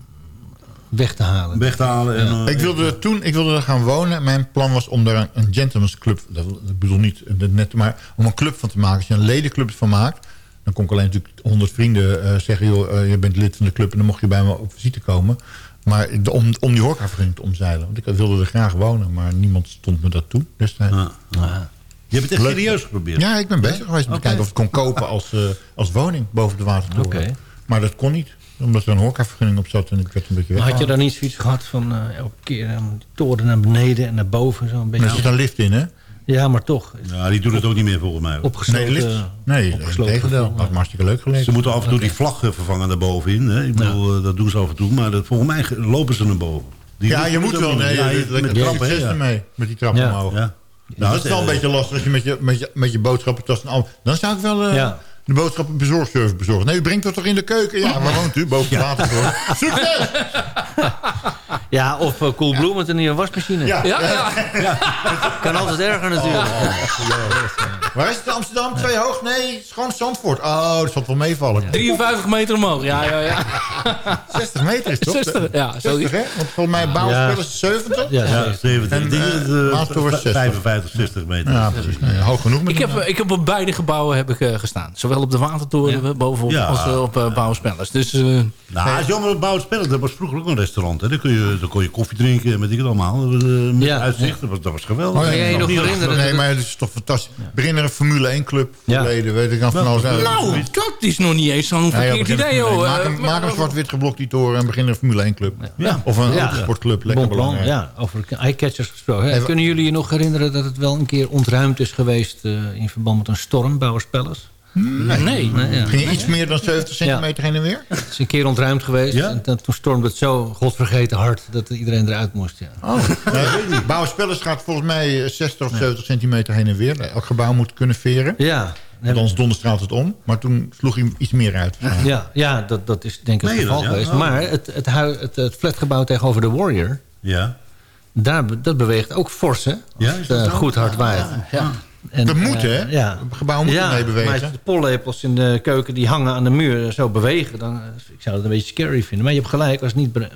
S9: weg te halen.
S8: Weg te halen. En, eh,
S7: Ik wilde er toen ik wilde er gaan wonen. Mijn plan was om daar een, een gentleman's club... Dat, ik bedoel niet eh, net, maar om een club van te maken. Als je een ledenclub van maakt... dan kon ik alleen natuurlijk 100 vrienden eh, zeggen... joh, eh, je bent lid van de club en dan mocht je bij me op visite komen. Maar de- om, om die horecavergunning te omzeilen. Want ik wilde er graag wonen, maar niemand stond me dat toe destijds.
S8: Ja. Je hebt het echt
S7: Leuk.
S8: serieus geprobeerd.
S7: Ja, ik ben bezig geweest om te
S8: Oké.
S7: kijken of ik kon kopen als, eh, als woning boven de watertoren. Maar dat kon niet, omdat er een horecavergunning op zat en ik werd een beetje
S9: Maar had je dan niet zoiets gehad van eh, elke keer die toren naar beneden en naar boven? Zo een beetje.
S7: Er zit een lift in, hè?
S9: Ja, maar toch.
S8: Ja, die doen het ook niet meer volgens mij.
S9: Opgesloten.
S7: Nee, lift. Nee,
S9: opgesloten
S7: tegendeel. Dat me hartstikke leuk gelegen.
S8: Ze moeten af en toe die vlag eh, vervangen daarbovenin. Hè? Ik bedoel, eh, dat doen ze af en toe. Maar dat, volgens mij lopen ze naar boven. Die
S7: Ja, je moet wel. Nee,
S8: ja, je-
S7: met
S8: met
S7: succes
S8: ja.
S7: ermee. Met die trap
S9: Ja.
S7: omhoog.
S8: Ja.
S7: Nou, dat is wel een
S8: eh,
S7: beetje lastig als je met je, met je, met je boodschappentas... en al- Dan zou ik wel eh,
S9: Ja.
S7: De boodschappen bezorgservice bezorgen. Nee, u brengt dat toch in de keuken? Ja, waar woont u? Boven water. gewoon. Succes!
S9: Ja, of uh, Coolblue met een nieuwe wasmachine.
S7: Ja.
S6: Ja, ja.
S9: Kan altijd erger natuurlijk.
S7: Waar is het? Amsterdam? Twee hoog? Nee, het is gewoon Zandvoort. Oh, dat zal wel meevallen.
S6: 53 meter omhoog. Ja, ja, ja.
S7: 60 meter is toch?
S6: 60, ja,
S7: 60,
S6: zoiets.
S7: hè? Want volgens mij bouwspel is 70.
S9: Ja,
S8: Ja,
S9: ja.
S8: 70.
S7: En, eh,
S8: eh,
S7: 60.
S8: 55, 60 meter.
S7: Ja, precies. Nee, hoog genoeg. Met
S6: Ik heb,
S7: een-
S6: eh, ik heb op beide gebouwen heb ik, eh, gestaan. Zowel op de Watertoren eh, bovenop
S8: Ja.
S6: als eh, op uh, Bouwspellers. Dus eh,
S8: Nou, als je allemaal spellen, dat was vroeger ook een restaurant. Hè. Dan, kun je, dan kon je koffie drinken en ik het allemaal. Dat was, eh, met
S9: Ja.
S8: uitzicht, dat was, dat was geweldig.
S7: Oh, ja,
S9: je nog herinneren
S7: Nee, maar het is toch fantastisch. Begin er een Formule 1 club
S9: Ja.
S7: verleden, weet ik dan van alles.
S6: nou, dat is nog niet eens zo'n verkeerd idee, joh.
S7: Maak
S6: Eh,
S7: hem, maak hem zwart-wit geblokt die toren en begin een Formule 1 club.
S8: Ja.
S7: Of een
S9: Ja.
S7: autosportclub, lekker belangrijk.
S9: ja, over eyecatchers gesproken. Kunnen jullie je nog herinneren dat het wel een keer ontruimd is geweest... eh, in verband met een storm, Bouwers
S6: Nee.
S9: ja.
S7: Ging je iets meer dan 70 centimeter heen en weer?
S9: Het is een keer ontruimd geweest. En dan- toen stormde het zo godvergeten hard dat iedereen eruit moest. Ja.
S7: Oh, nee, weet ik niet. Bouwspellers gaat volgens mij eh, 60 of 70 centimeter heen en weer. Elk gebouw moet kunnen veren.
S9: Ja.
S7: Want anders donderstraalt het om. Maar toen sloeg hij iets meer uit.
S9: Ja, ja dat, dat is denk ik het geval
S7: dat, ja?
S9: geweest.
S7: Oh.
S9: Maar het, het, het, het flatgebouw tegenover de Warrior...
S8: Ja.
S9: Daar, dat beweegt ook fors, hè? Als
S8: Ja, is
S9: het eh, goed hard waait. Ja. En,
S7: Dat moet,
S9: eh,
S7: hè?
S9: Ja.
S7: Het gebouw moet
S9: ja,
S7: ermee bewegen.
S9: maar als de pollepels in de keuken die hangen aan de muur zo bewegen... dan eh, ik zou dat een beetje scary vinden. Maar je hebt gelijk, als het niet be-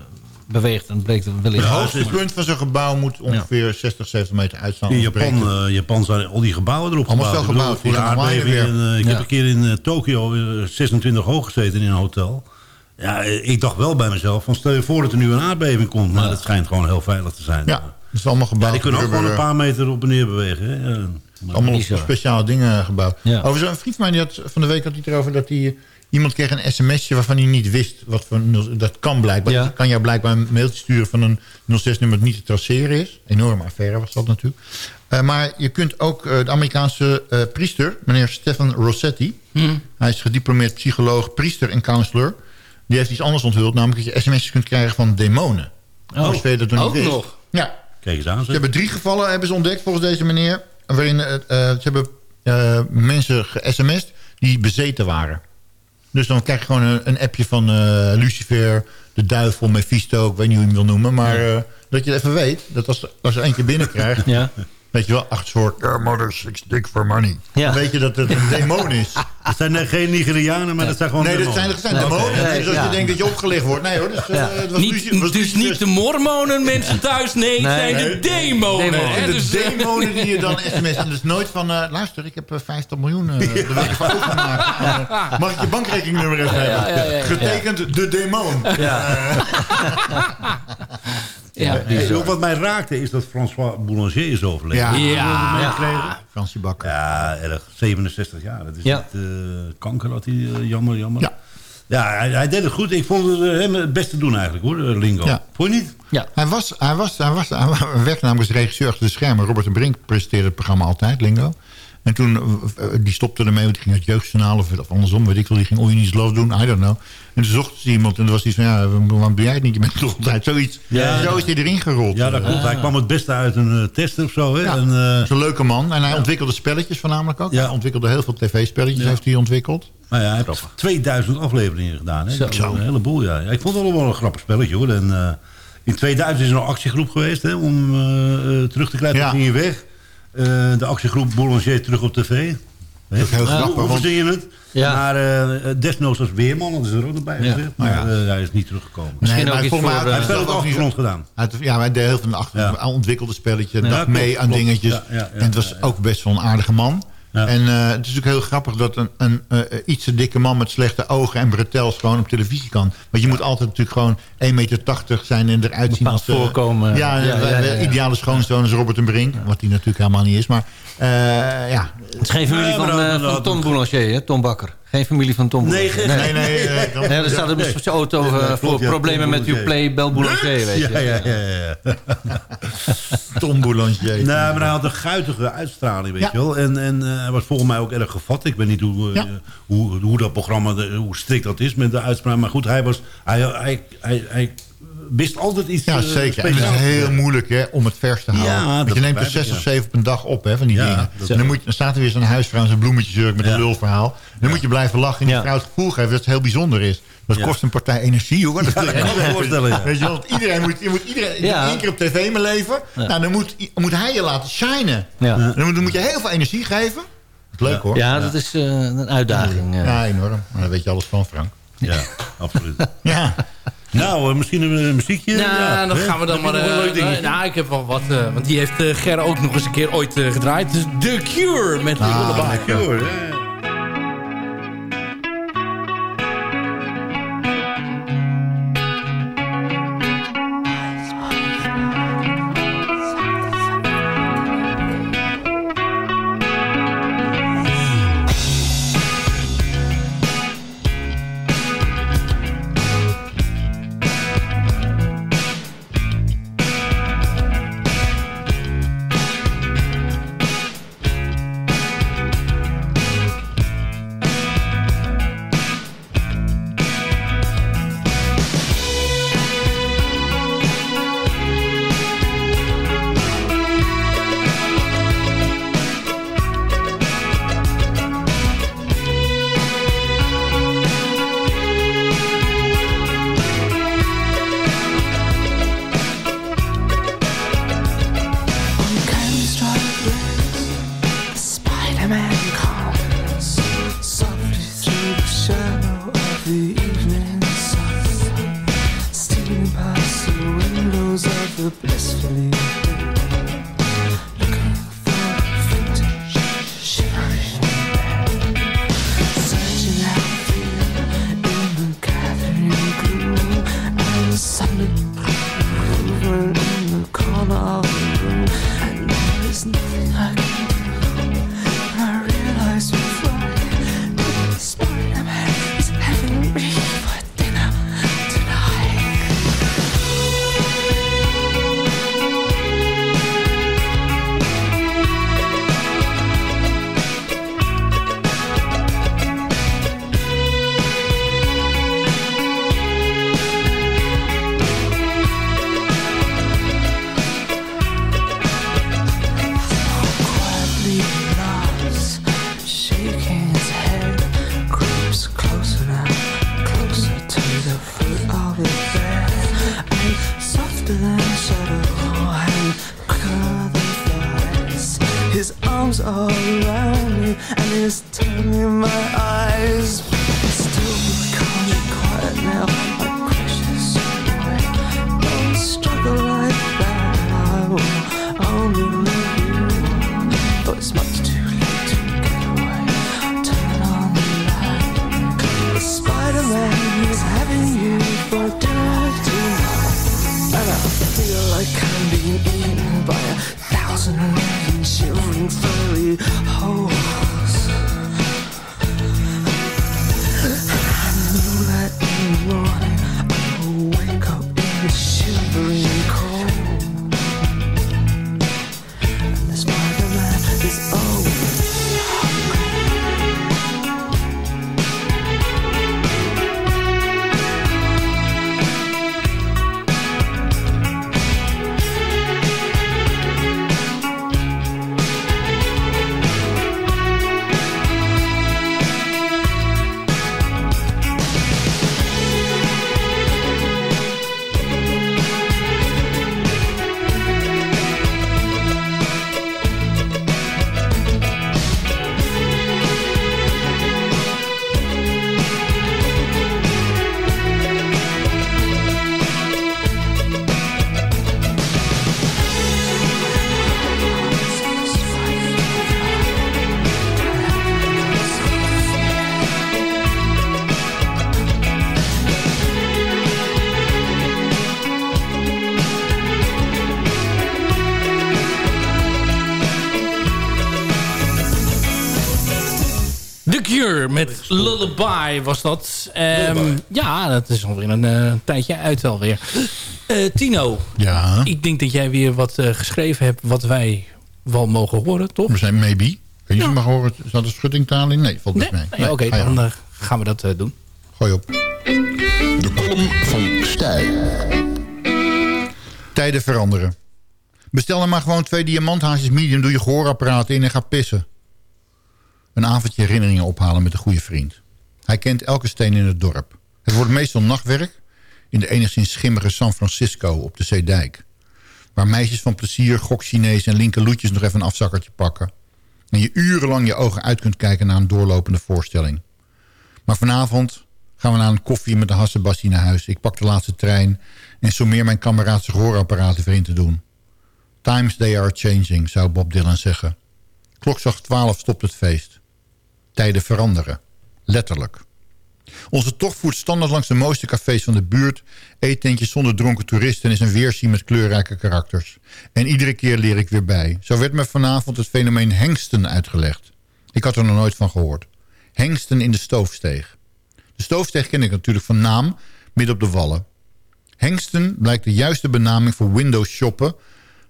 S9: beweegt... dan breekt het wellicht
S7: Het
S9: af.
S7: hoogste punt van zo'n gebouw moet ongeveer 60, 70 meter uitstaan.
S8: In Japan,
S7: het.
S8: eh, Japan zijn al die gebouwen erop
S7: Allemaal
S8: gebouwd.
S7: veel
S8: Ik bedoel, Voor de aardbeving. in, ik heb
S7: Ja.
S8: een keer in Tokio eh, 26 hoog gezeten in een hotel. Ja, ik dacht wel bij mezelf, van stel je voor dat er nu een aardbeving komt. Maar dat schijnt gewoon heel veilig te zijn.
S7: Ja, het is allemaal
S8: Ja,
S7: gebouwd.
S8: die kunnen ook gewoon een paar meter op en neer bewegen. Hè? Maar-
S7: Allemaal
S8: Bizar.
S7: speciale dingen gebouwd.
S9: Ja.
S7: Overigens, een vriend van mij die had, van de week had hij het erover dat hij... Iemand kreeg een sms'je waarvan hij niet wist wat voor... Dat kan blijkbaar.
S9: Ja.
S7: Dat kan jou blijkbaar een mailtje sturen van een 06-nummer dat niet te traceren is. Enorme affaire was dat natuurlijk. Eh, maar je kunt ook eh, de Amerikaanse eh, priester, meneer Stefan Rossetti...
S9: Hm.
S7: hij is gediplomeerd psycholoog, priester en counselor... die heeft iets anders onthuld, namelijk dat je sms'jes kunt krijgen van demonen.
S9: Oh,
S7: Als je dat nog niet
S9: ook
S7: wist.
S9: nog?
S7: Ja,
S8: Kijk eens aan.
S7: ze hebben drie gevallen hebben ze ontdekt volgens deze meneer. Waarin eh, eh, ze hebben eh, mensen ge-sms'd die bezeten waren. Dus dan krijg je gewoon een, een appje van Lucifer, de duivel, Mephisto, ik weet niet hoe je hem wil noemen. Maar dat je het even weet, dat als, als er eentje binnenkrijgt,
S9: Ja.
S7: Weet je wel, acht soort, yeah, mother six dick for money.
S9: Ja.
S7: Dan weet je dat het een demon is.
S8: Het zijn eh, geen Nigerianen, maar dat zijn gewoon
S7: Nee, dat
S8: demonen.
S7: zijn, dat zijn
S9: Nee,
S7: demonen.
S9: oké.
S7: dus als
S9: Ja.
S7: je denkt dat je opgelicht wordt. Nee hoor, dus, eh,
S9: Ja.
S7: het was
S6: Niet,
S7: was
S6: dus niet de mormonen, mensen thuis. Nee, het
S9: Nee.
S6: zijn de
S7: Nee.
S6: demonen.
S7: En de
S6: dus, eh,
S7: demonen die je dan sms. En dus nooit van, eh, luister, ik heb eh, 50 miljoen eh, de week van opgemaakt. Eh, mag ik je bankrekeningnummer even hebben?
S9: ja, ja, ja.
S7: Getekend de demon.
S6: ja.
S8: Eh, Ook wat mij raakte is dat François Boulanger is overleden.
S7: Ja.
S6: Ja.
S7: Ja. Fransie Bakker.
S8: Ja, erg. 67 jaar. Dat is
S9: Ja.
S8: niet, eh, kanker had hij. eh, jammer, jammer.
S7: Ja.
S8: Ja, hij, hij deed het goed. Ik vond het eh, hem het beste doen eigenlijk hoor, Lingo.
S7: Ja.
S8: Vond je niet?
S9: Ja.
S7: Hij, was, hij, was, hij, was, hij namelijk als regisseur achter de schermen. Robert de Brink presenteerde het programma altijd, Lingo. En toen, eh, die stopte ermee, want die ging uit jeugdjournaal of, of andersom, weet ik wel. Die ging All You Is Love doen, I don't know. En toen zocht ze iemand en toen was die van, ja, waarom doe jij het niet? Je bent toch altijd zoiets.
S8: Ja.
S7: Zo is hij erin gerold.
S8: Ja, dat klopt. Hij kwam het beste uit een eh, test of zo. Hè?
S7: Ja.
S8: En, eh,
S7: Dat is een leuke man. En hij ontwikkelde spelletjes voornamelijk ook.
S8: Ja.
S7: Hij ontwikkelde heel veel tv-spelletjes,
S8: Ja.
S7: heeft hij ontwikkeld.
S8: nou ja, hij heeft 2000 afleveringen gedaan. Hè?
S9: Zo.
S8: Een heleboel, ja. ja. Ik vond het wel wel een grappig spelletje hoor. En, eh, in 2000 is er een actiegroep geweest hè, om eh, eh, terug te krijgen.
S7: Ja.
S8: Toen ging je weg. Eh, de actiegroep Boulanger terug op tv. Dat
S7: is heel grappig,
S8: Hoe verzin je het?
S9: Ja.
S8: Maar eh, desnoods als weerman, dat is er ook nog bij
S9: Ja.
S8: gezegd. Maar
S7: ja.
S8: eh, hij is niet teruggekomen.
S9: Misschien
S7: Nee,
S9: ook iets voor...
S8: Hij heeft wel
S7: ook niet zo-
S8: achtergrond gedaan.
S7: Had- ja, hij deed heel veel van de achter,
S8: Ja.
S7: hij ontwikkelde spelletjes, dacht mee aan
S8: klopt.
S7: dingetjes.
S8: Ja, ja, ja,
S7: en het was
S8: ja, ja.
S7: ook best wel een aardige man.
S8: Ja.
S7: En eh, het is ook heel grappig dat een, een eh, iets te dikke man met slechte ogen en bretels gewoon op televisie kan. Want je moet altijd natuurlijk gewoon 1,80 meter zijn en eruit zien als...
S9: voorkomen.
S7: Ja,
S9: Ja, ja, ja, ja.
S7: ideale schoonzoon is Robert en Brink. Wat hij natuurlijk helemaal niet is. Maar eh, ja,
S9: Het is geen familie van Tom Boulanger, hè? Tom Bakker. Geen familie van Tom
S8: Nee,
S7: nee, nee. eh, dan-
S9: Nee, er staat een zijn auto eh,
S8: klopt,
S9: voor
S8: ja,
S9: problemen met uw play Bel Boulanger, weet je.
S8: Ja, ja, ja, ja.
S7: Tom Boulanger.
S8: Nee, maar hij had een guitige uitstraling, weet
S7: Ja.
S8: je wel. En, en eh, hij was volgens mij ook erg gevat. Ik weet niet hoe, eh, hoe, hoe dat programma, hoe strikt dat is met de uitspraak. Maar goed, hij, was, hij, hij, hij, hij wist altijd iets
S7: Ja,
S8: eh,
S7: zeker. En het is heel moeilijk hè, om het vers te houden.
S8: Ja,
S7: Want je neemt er zes of
S8: ja.
S7: zeven op een dag op hè, van die
S8: Ja,
S7: dingen. En dan, moet je, dan staat er weer zo'n huisvrouw in zijn bloemetjesjurk met
S8: Ja.
S7: een lulverhaal. Dan moet je blijven lachen en die
S9: Ja.
S7: vrouw het gevoel geven dat het heel bijzonder is. Dat
S8: Ja.
S7: kost een partij energie hoor. Dat
S8: dat kan ik me voorstellen, ja.
S7: Weet je wel, want iedereen moet, je moet iedereen,
S9: Ja.
S7: één keer op tv mijn leven.
S9: Ja.
S7: Nou, dan moet, moet hij je laten shinen.
S9: Ja.
S7: Dan, moet, je heel veel energie geven. Dat is leuk hoor.
S9: Ja, dat is eh, een uitdaging. eh.
S7: Ja, enorm. Maar daar weet je alles van, Frank.
S8: Ja, absoluut.
S7: Ja.
S8: Nou, eh, misschien een, een muziekje.
S6: Nou,
S8: ja,
S6: dan
S8: hè?
S6: gaan we dan maar... eh,
S8: dingetje?
S6: nou, ik heb wel wat... eh, want die heeft eh, Ger ook nog eens een keer ooit eh, gedraaid. Dus The Cure met
S7: Ah,
S6: Lullaby.
S8: Cure?
S6: Met Lullaby was dat. Ehm, ja, dat is alweer een eh, tijdje uit alweer. Eh Tino,
S7: Ja.
S6: ik denk dat jij weer wat eh, geschreven hebt... wat wij wel mogen horen, toch?
S7: We zijn maybe. Kun je ze maar horen? Zat de schuttingtaal in? Nee, volgens
S6: Nee,
S7: mij.
S6: nee, Oké, dan gaan we dat eh, doen.
S7: Gooi op.
S12: De column van Stijl.
S7: Tijden veranderen. Bestel dan maar gewoon twee diamanthaasjes medium... doe je gehoorapparaat in en ga pissen. Een avondje herinneringen ophalen met een goede vriend. Hij kent elke steen in het dorp. Het wordt meestal nachtwerk... in de enigszins schimmige San Francisco op de Zeedijk. Waar meisjes van plezier, gok-Chinees en linkerloetjes... nog even een afzakkertje pakken. En je urenlang je ogen uit kunt kijken naar een doorlopende voorstelling. Maar vanavond gaan we naar een koffie met de Hassebassie naar huis. Ik pak de laatste trein en sommeer mijn kameraadse gehoorapparaten weer in te doen. Times they are changing, zou Bob Dylan zeggen. Klokslag 12 stopt het feest. Tijden veranderen. Letterlijk. Onze tocht voert standaard langs de mooiste cafés van de buurt... eetentjes zonder dronken toeristen... en is een weerzien met kleurrijke karakters. En iedere keer leer ik weer bij. Zo werd me vanavond het fenomeen hengsten uitgelegd. Ik had er nog nooit van gehoord. Hengsten in de stoofsteeg. De stoofsteeg ken ik natuurlijk van naam, midden op de wallen. Hengsten blijkt de juiste benaming voor windows shoppen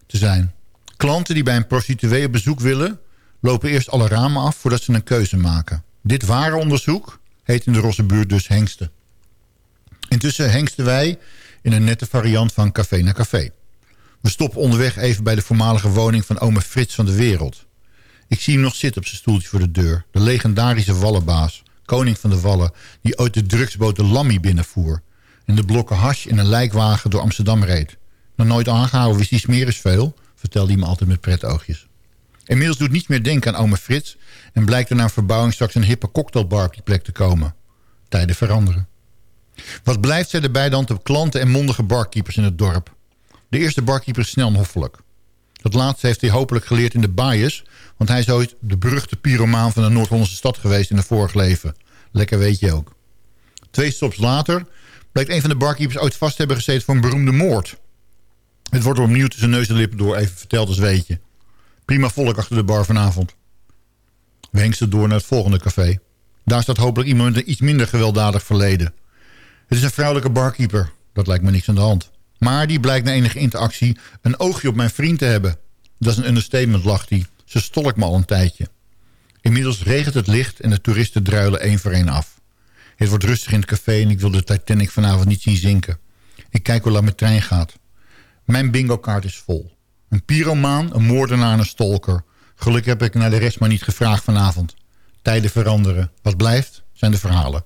S7: te zijn. Klanten die bij een prostituee op bezoek willen... lopen eerst alle ramen af voordat ze een keuze maken. Dit ware onderzoek heet in de Rosse buurt dus hengsten. Intussen hengsten wij in een nette variant van café naar café. We stoppen onderweg even bij de voormalige woning van ome Frits van de Wereld. Ik zie hem nog zitten op zijn stoeltje voor de deur. De legendarische wallenbaas, koning van de wallen... die ooit de drugsboot de Lammy binnenvoer... en de blokken hash in een lijkwagen door Amsterdam reed. Nog nooit aangehouden, wist die smeris veel... vertelde hij me altijd met pret oogjes.
S13: Inmiddels doet niets meer denken aan ome Frits... en blijkt er na een verbouwing straks een hippe cocktailbar die plek te komen. Tijden veranderen. Wat blijft zij erbij dan de klanten en mondige barkeepers in het dorp? De eerste barkeeper is snel en hoffelijk. Dat laatste heeft hij hopelijk geleerd in de bias... want hij is ooit de beruchte pyromaan van de Noord-Hollandse stad geweest in een vorig leven. Lekker weet je ook. Twee stops later blijkt een van de barkeepers ooit vast te hebben gezeten voor een beroemde moord. Het wordt opnieuw tussen neus en lippen door even verteld als weet je. Prima volk achter de bar vanavond. We hengsten door naar het volgende café. Daar staat hopelijk iemand met een iets minder gewelddadig verleden. Het is een vrouwelijke barkeeper. Dat lijkt me niks aan de hand. Maar die blijkt na enige interactie een oogje op mijn vriend te hebben. Dat is een understatement, lacht hij. Ze stolk me al een tijdje. Inmiddels regent het licht en de toeristen druilen één voor één af. Het wordt rustig in het café en ik wil de Titanic vanavond niet zien zinken. Ik kijk hoe laat mijn trein gaat. Mijn bingo kaart is vol. Een pyromaan, een moordenaar en een stalker. Gelukkig heb ik naar de rest maar niet gevraagd vanavond. Tijden veranderen. Wat blijft, zijn de verhalen.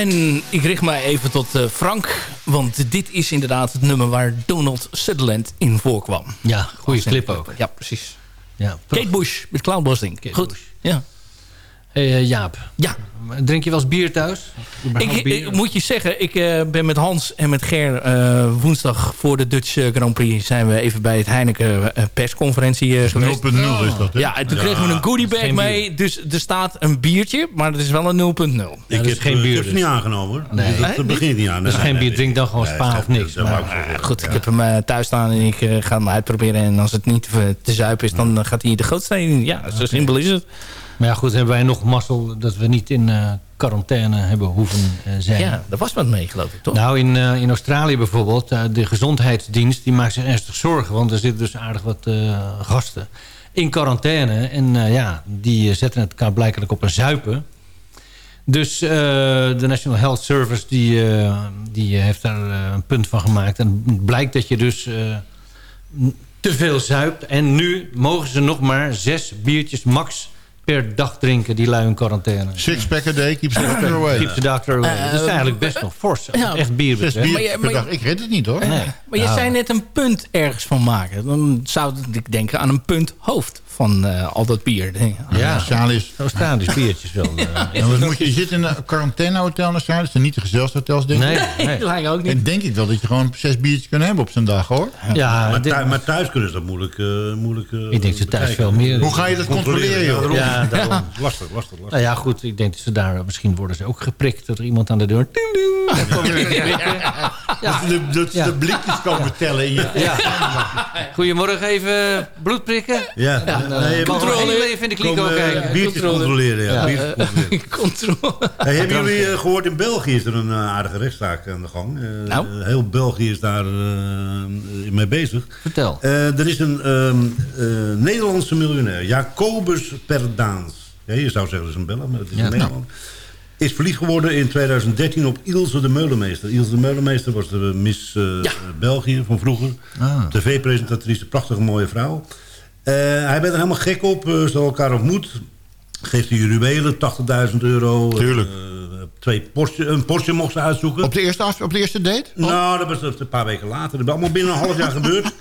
S6: En ik richt mij even tot eh, Frank. Want dit is inderdaad het nummer waar Donald Sutherland in voorkwam.
S9: Ja, goede clip ook.
S6: Ja, precies.
S9: Ja,
S6: Kate Bush met Cloudbusting. Goed. Ja.
S9: Hey, eh, Jaap.
S6: Ja.
S9: Drink je wel eens bier thuis?
S6: Ik,
S9: bier?
S6: ik moet je zeggen, ik eh, ben met Hans en met Ger eh, woensdag voor de Dutch eh, Grand Prix zijn we even bij het Heineken eh, persconferentie eh, geweest.
S7: 0.0 is dat, hè?
S6: Ja, en toen kregen we een goodie bag
S9: geen
S6: mee. Dus er staat een biertje, maar het is wel een 0.0.
S8: Ik
S9: dat
S8: heb,
S9: is geen
S8: eh,
S9: bier dus.
S8: ze niet aangenomen hoor.
S9: Nee.
S8: Dat, dat begint niet aan.
S9: Dat is
S8: Nee,
S9: geen bier. Drink dan gewoon
S8: nee,
S9: spa of niks. Maar,
S6: Goed, ik heb hem eh, thuis staan en ik eh, ga hem uitproberen. En als het niet eh, te zuipen is, dan eh, gaat hij de gootsteen in. Ja, zo simpel is het.
S9: Maar ja, goed, hebben wij nog mazzel dat we niet in eh, quarantaine hebben hoeven eh, zijn.
S6: Ja, daar was wat mee, geloof ik, toch?
S9: Nou, in, eh, in Australië bijvoorbeeld, de gezondheidsdienst... die maakt zich ernstig zorgen, want er zitten dus aardig wat gasten in quarantaine. En ja, die zetten het blijkbaar op een zuipen. Dus de National Health Service die, die heeft daar een punt van gemaakt. En het blijkt dat je dus te veel zuipt. En nu mogen ze nog maar zes biertjes max per dag drinken, die lui in quarantaine.
S7: Six-pack a day, keeps the doctor away.
S9: Keep the doctor away.
S6: Eh,
S9: dat is eigenlijk best nog fors.
S6: ja,
S9: echt bier betreft.
S7: bier
S6: Maar je-
S7: per
S6: maar
S7: dag. Ik red het niet, hoor.
S9: Nee.
S6: Maar je
S9: Nou,
S6: zei net een punt ergens van maken. Dan zou ik denken aan een punt hoofd van eh, al dat bier. Nee.
S9: Ja,
S7: Australisch.
S9: Australisch biertjes wel. eh.
S7: Ja, moet je, je zit in een quarantainehotel in Australië. Dat zijn niet de gezelschapshotels, denk ik.
S9: Nee, nee.
S6: lijkt ook niet.
S7: En denk ik wel dat je gewoon zes biertjes kan hebben op zo'n dag, hoor.
S9: Ja,
S8: Maar, thuis, maar thuis kunnen ze dat moeilijk, eh, moeilijk
S9: ik denk ze thuis
S8: bekijken.
S9: veel meer.
S7: Hoe ga je dat controleren,
S8: Ja,
S7: joh?
S8: daarom.
S9: Ja, daarom.
S8: Lastig, lastig, lastig.
S9: Nou ja, goed. Ik denk dat ze daar... Misschien worden ze ook geprikt. Dat er iemand aan de deur... Prikken.
S7: Dat, ze
S9: Ja.
S7: de blikjes komen tellen in je...
S9: Ja. Goedemorgen, even bloed prikken.
S8: Ja, nee,
S6: Controle.
S9: Heel even in de kliko
S8: Komen, eh,
S9: kijken.
S8: biertjes
S6: Controle.
S8: controleren, ja. Biertjes controleren.
S6: Controle.
S8: Hey, hebben jullie eh, gehoord, in België is er een eh, aardige rechtszaak aan de gang. Eh,
S6: Nou?
S8: eh, heel België is daar eh, mee bezig.
S9: Vertel.
S8: Eh, er is een ehm, eh, Nederlandse miljonair, Jacobus Perdaans. Ja, je zou zeggen dat is een Belg, maar het is
S9: Ja.
S8: een Nederlander. Is verliefd geworden in 2013 op Ilse de Meulemeester. Ilse de Meulemeester was de Miss eh, België van vroeger.
S9: Ah.
S8: TV-presentatrice, prachtige mooie vrouw. Eh, hij bent er helemaal gek op. eh, ze hebben elkaar ontmoet. Geeft hij juwelen, 80.000 euro.
S7: Tuurlijk.
S8: Eh, twee Porsche, een Porsche mocht ze uitzoeken.
S7: Op de eerste, af, op de eerste date?
S8: Nou, dat was een paar weken later. Dat is allemaal binnen een half jaar gebeurd.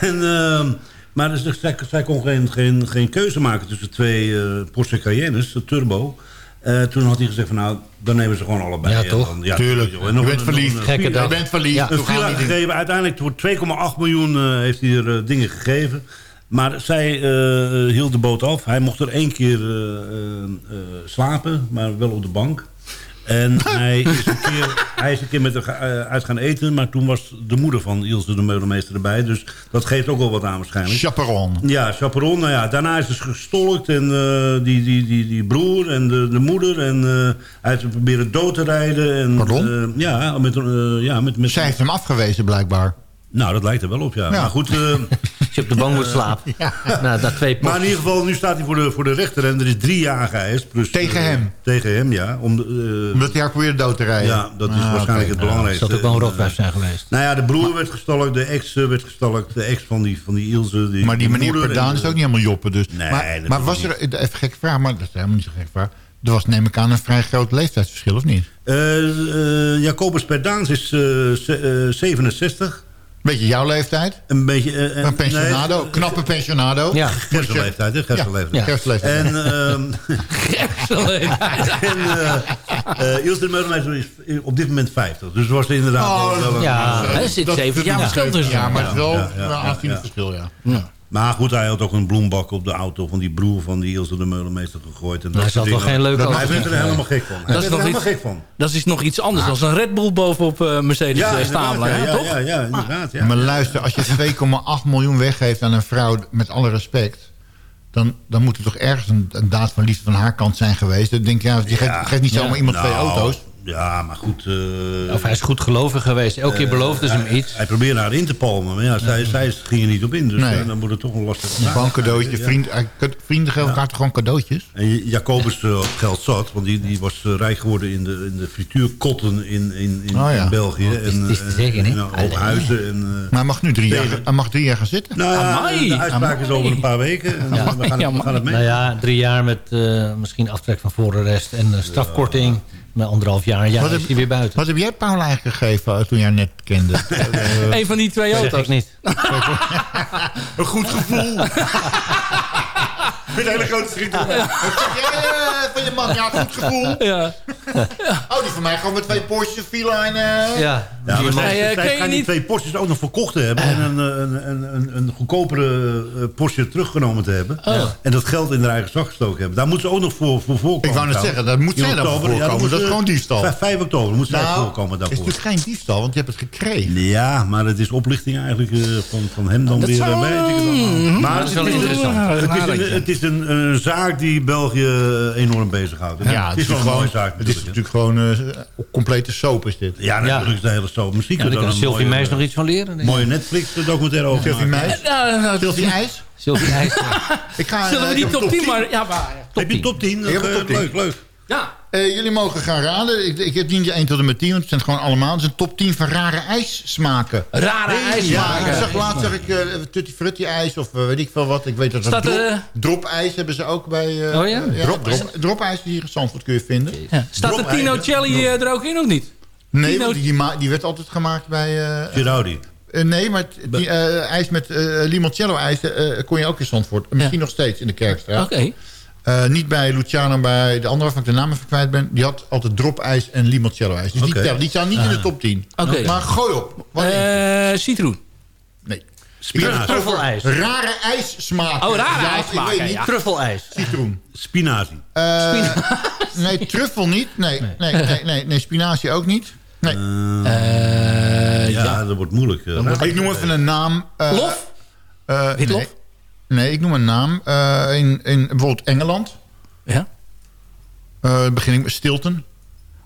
S8: En, ehm, maar dus, zij, zij kon geen, geen, geen keuze maken tussen twee eh, Porsche Cayennes, de turbo. Eh, toen had hij gezegd van nou, dan nemen ze gewoon allebei.
S9: Ja, toch?
S8: ja,
S7: Tuurlijk.
S8: joh. En
S7: Je
S8: nog
S7: bent
S8: een-
S7: verliefd.
S9: Gekke
S7: Je
S9: dag.
S7: bent verliefd.
S9: Ja.
S8: Een
S7: gaan
S8: villa gegeven. Uiteindelijk voor 2,8 miljoen eh, heeft hij er dingen gegeven. Maar zij eh, hield de boot af. Hij mocht er één keer eh, eh, slapen, maar wel op de bank. En hij is een keer, hij is een keer met haar uit gaan eten. Maar toen was de moeder van Ilse de Meulemeester erbij. Dus dat geeft ook wel wat aan waarschijnlijk.
S7: Chaperon.
S8: Ja, chaperon. Nou ja, daarna is ze gestolkt. En die, die, die, die broer en de, de moeder. En eh, hij heeft proberen dood te rijden. En,
S7: Pardon?
S8: ja, met, ja, met, met...
S7: Zij heeft hem afgewezen, blijkbaar.
S8: Nou, dat lijkt er wel op, ja.
S7: Ja.
S8: Maar goed... eh,
S9: Als je op de bank moet slapen. Nou, dat twee
S8: maar in ieder geval, nu staat hij voor de, voor de rechter. En er is drie jaar geëist. Plus,
S7: Tegen
S8: eh,
S7: hem?
S8: Tegen hem, ja. Om eh,
S7: Omdat hij haar probeerde dood te rijden.
S8: ja, dat is
S7: Ah,
S8: waarschijnlijk het belangrijkste.
S9: Dat zou ook wel een
S8: En,
S9: rotwijf zijn geweest.
S8: Nou ja, de broer werd gestalkt, de ex werd gestalkt. De ex van die, van die Ilse. Die,
S7: Maar die meneer Perdaan is ook niet helemaal joppen. Dus.
S8: Nee,
S7: maar was er, even gek vraag, maar dat is helemaal niet zo gek vraag. Er was neem ik aan een vrij groot leeftijdsverschil, of niet?
S8: Jacobus Perdaans is eh, ze- eh, 67.
S7: Beetje jouw leeftijd?
S8: Een beetje... eh,
S7: Een pensionado,
S8: nee,
S7: knappe pensionado.
S9: Ja.
S8: Gerstenleeftijd, hè? Gerstenleeftijd.
S7: Ja.
S8: En, ehm en eh eh, Ilse de Meulemeester is op dit moment 50. Dus was er inderdaad...
S7: Oh,
S8: wel- wel
S6: Ja, er zit
S7: Dat-
S6: zeven
S7: dat-
S6: jaar
S7: dat-
S6: verschil tussen.
S7: Ja, maar het is wel
S8: Ja, ja,
S7: aanzienlijk
S8: ja.
S7: verschil, ja.
S8: Maar goed, hij had ook een bloembak op de auto van die broer van die Ilse de Meulemeester gegooid. En dat
S9: Hij toch
S8: dingen.
S9: geen leuke
S8: Hij
S9: auto
S8: vindt er helemaal gek van. Hij
S6: Dat is
S8: vindt er
S6: nog
S8: helemaal
S6: iets-
S8: gek van.
S6: Dat is nog iets anders dan een Red Bull bovenop eh, Mercedes
S8: Ja,
S6: eh, stamelen,
S8: ja,
S6: toch?
S8: ja, ja, inderdaad. Ja.
S7: Maar luister, als je 2,8 miljoen weggeeft aan een vrouw, met alle respect... dan, dan moet er toch ergens een, een daad van liefde van haar kant zijn geweest. Dan denk je, ja, je geeft niet zomaar iemand twee
S8: Nou,
S7: auto's.
S8: Ja, maar goed... eh,
S9: Of hij is goed gelovig geweest. Elke keer beloofde ze hem iets.
S8: Hij probeerde haar in te palmen, maar ja, zij, zij ging er niet op in. Dus
S7: Nee.
S8: ja, dan wordt het toch een lastige zaak.
S7: Gewoon een cadeautje. Vriend, eh, vrienden geven elkaar toch gewoon cadeautjes?
S8: En Jacobus uh, geld zat, want die, die was eh, rijk geworden in de, in de frituurkotten in, in, in,
S7: Oh ja.
S8: in België.
S9: Oh, is-
S8: en,
S9: het is te
S8: eh,
S9: zeggen, hè?
S8: en, eh, Hooghuizen. En, eh,
S7: Maar hij mag nu drie jaar, hij mag drie jaar gaan zitten.
S8: nou ja,
S6: Amai.
S8: de uitspraak is over een paar weken. En
S9: Ja.
S8: we, gaan het, we gaan het mee.
S9: Nou ja, drie jaar met eh, misschien aftrek van voorarrest en eh, strafkorting. Na anderhalf jaar, ja,
S7: Wat
S9: is
S7: heb-
S9: hij weer buiten.
S7: Wat heb jij Paul eigenlijk gegeven eh, toen jij haar net kende?
S6: Een van die twee auto's.
S9: ik niet.
S7: een goed gevoel. Met een hele grote schrik. Wat zeg jij eh, van je man? Ja, goed gevoel.
S6: Ja.
S7: Oh, die van mij gewoon met twee Porsche en... eh,
S9: Ja,
S8: Ja, maar zij,
S6: eh,
S8: zij gaan die
S6: niet-
S8: twee Porsches ook nog verkocht te hebben... en een, een, een, een, een goedkopere eh, Porsche teruggenomen te hebben.
S6: Oh.
S8: En dat geld in haar eigen zak gestoken hebben. Daar moeten ze ook nog voor, voor voorkomen.
S7: Ik wou net zeggen, daar moet zij dan voor
S8: ja,
S7: voorkomen. Dat is gewoon diefstal.
S8: vijf- 5 oktober moet zij
S7: Nou,
S8: voorkomen
S7: het is
S8: daarvoor.
S7: natuurlijk geen diefstal, want je hebt het gekregen.
S8: Ja, maar het is oplichting eigenlijk eh, van, van hem dan
S6: Dat
S8: weer.
S6: zou-.
S8: Maar
S9: dat
S8: het
S9: is wel
S8: het is-
S9: interessant.
S8: het is, een,
S6: ja.
S8: het is een, een zaak die België enorm bezighoudt.
S7: Ja,
S8: het is wel een mooie zaak
S7: Het is
S8: natuurlijk.
S7: gewoon complete soap is dit.
S8: Ja, natuurlijk is de hele zo. Misschien
S9: Ja, daar Sylvie
S8: een
S9: Meijs nog
S8: mooie,
S9: iets van leren. denk ik.
S8: mooie Netflix documentaire over
S7: Sylvie. Meijs?
S6: Ja, nou,
S7: Sylvie IJs?
S9: Sylvie IJs.
S7: Ik ga,
S6: Zullen
S7: eh,
S6: we die
S7: heb
S6: top
S7: een
S6: 10 maar... Ja, maar...
S8: Heb je top 10?
S7: Ik heb een
S8: Eh,
S7: top 10.
S8: Leuk, leuk.
S6: Ja.
S7: Eh, jullie mogen gaan raden. Ik, ik heb niet 1 tot en met 10, want het zijn gewoon allemaal. Het is een top 10 van rare ijssmaken.
S6: Rare
S7: Ja,
S6: ijsmaken.
S7: ik zag laatst zag ik eh, tutti frutti ijs of eh, weet ik veel wat. Ik weet dat
S6: Staat
S7: dat drop,
S6: er,
S7: drop ijs hebben ze ook bij... eh,
S9: Oh ja?
S7: eh, drop, drop, drop ijs hier in Zandvoort kun je vinden.
S6: Ja. Staat de Tino
S8: ijs,
S6: Celli eh, er ook in of niet?
S7: Nee,
S6: Tino-
S7: die, die, werd altijd gemaakt bij... eh,
S8: Giraudi.
S7: eh, nee, maar die, eh, ijs met eh, limoncello ijs eh, kon je ook in Zandvoort. Misschien nog steeds in de Kerkstraat.
S6: Oké.
S7: Eh, niet bij Luciano, bij de andere waarvan ik de naam even kwijt ben. Die had altijd drop ijs en limoncello ijs. Dus die, die staan niet in de top 10.
S6: Oké.
S7: Maar gooi op.
S6: Eh, citroen.
S7: Nee.
S8: Spinazie.
S9: Truffelijs.
S7: Rare ijssmaken.
S6: Oh, rare
S7: ja,
S6: ijssmaken,
S7: Ik weet niet.
S6: ja.
S9: Truffelijs.
S7: Citroen.
S8: Spinazie.
S7: Eh, nee, truffel niet. Nee, nee, nee, nee, nee, spinazie ook niet. Nee.
S6: Eh,
S8: ja,
S6: ja.
S8: dat wordt moeilijk. eh.
S7: ik noem even een naam. eh,
S6: Lof?
S7: eh,
S6: Witlof?
S7: Nee. nee, ik noem een naam. Eh, in, in bijvoorbeeld Engeland.
S6: Ja.
S7: Eh begin ik met Stilton.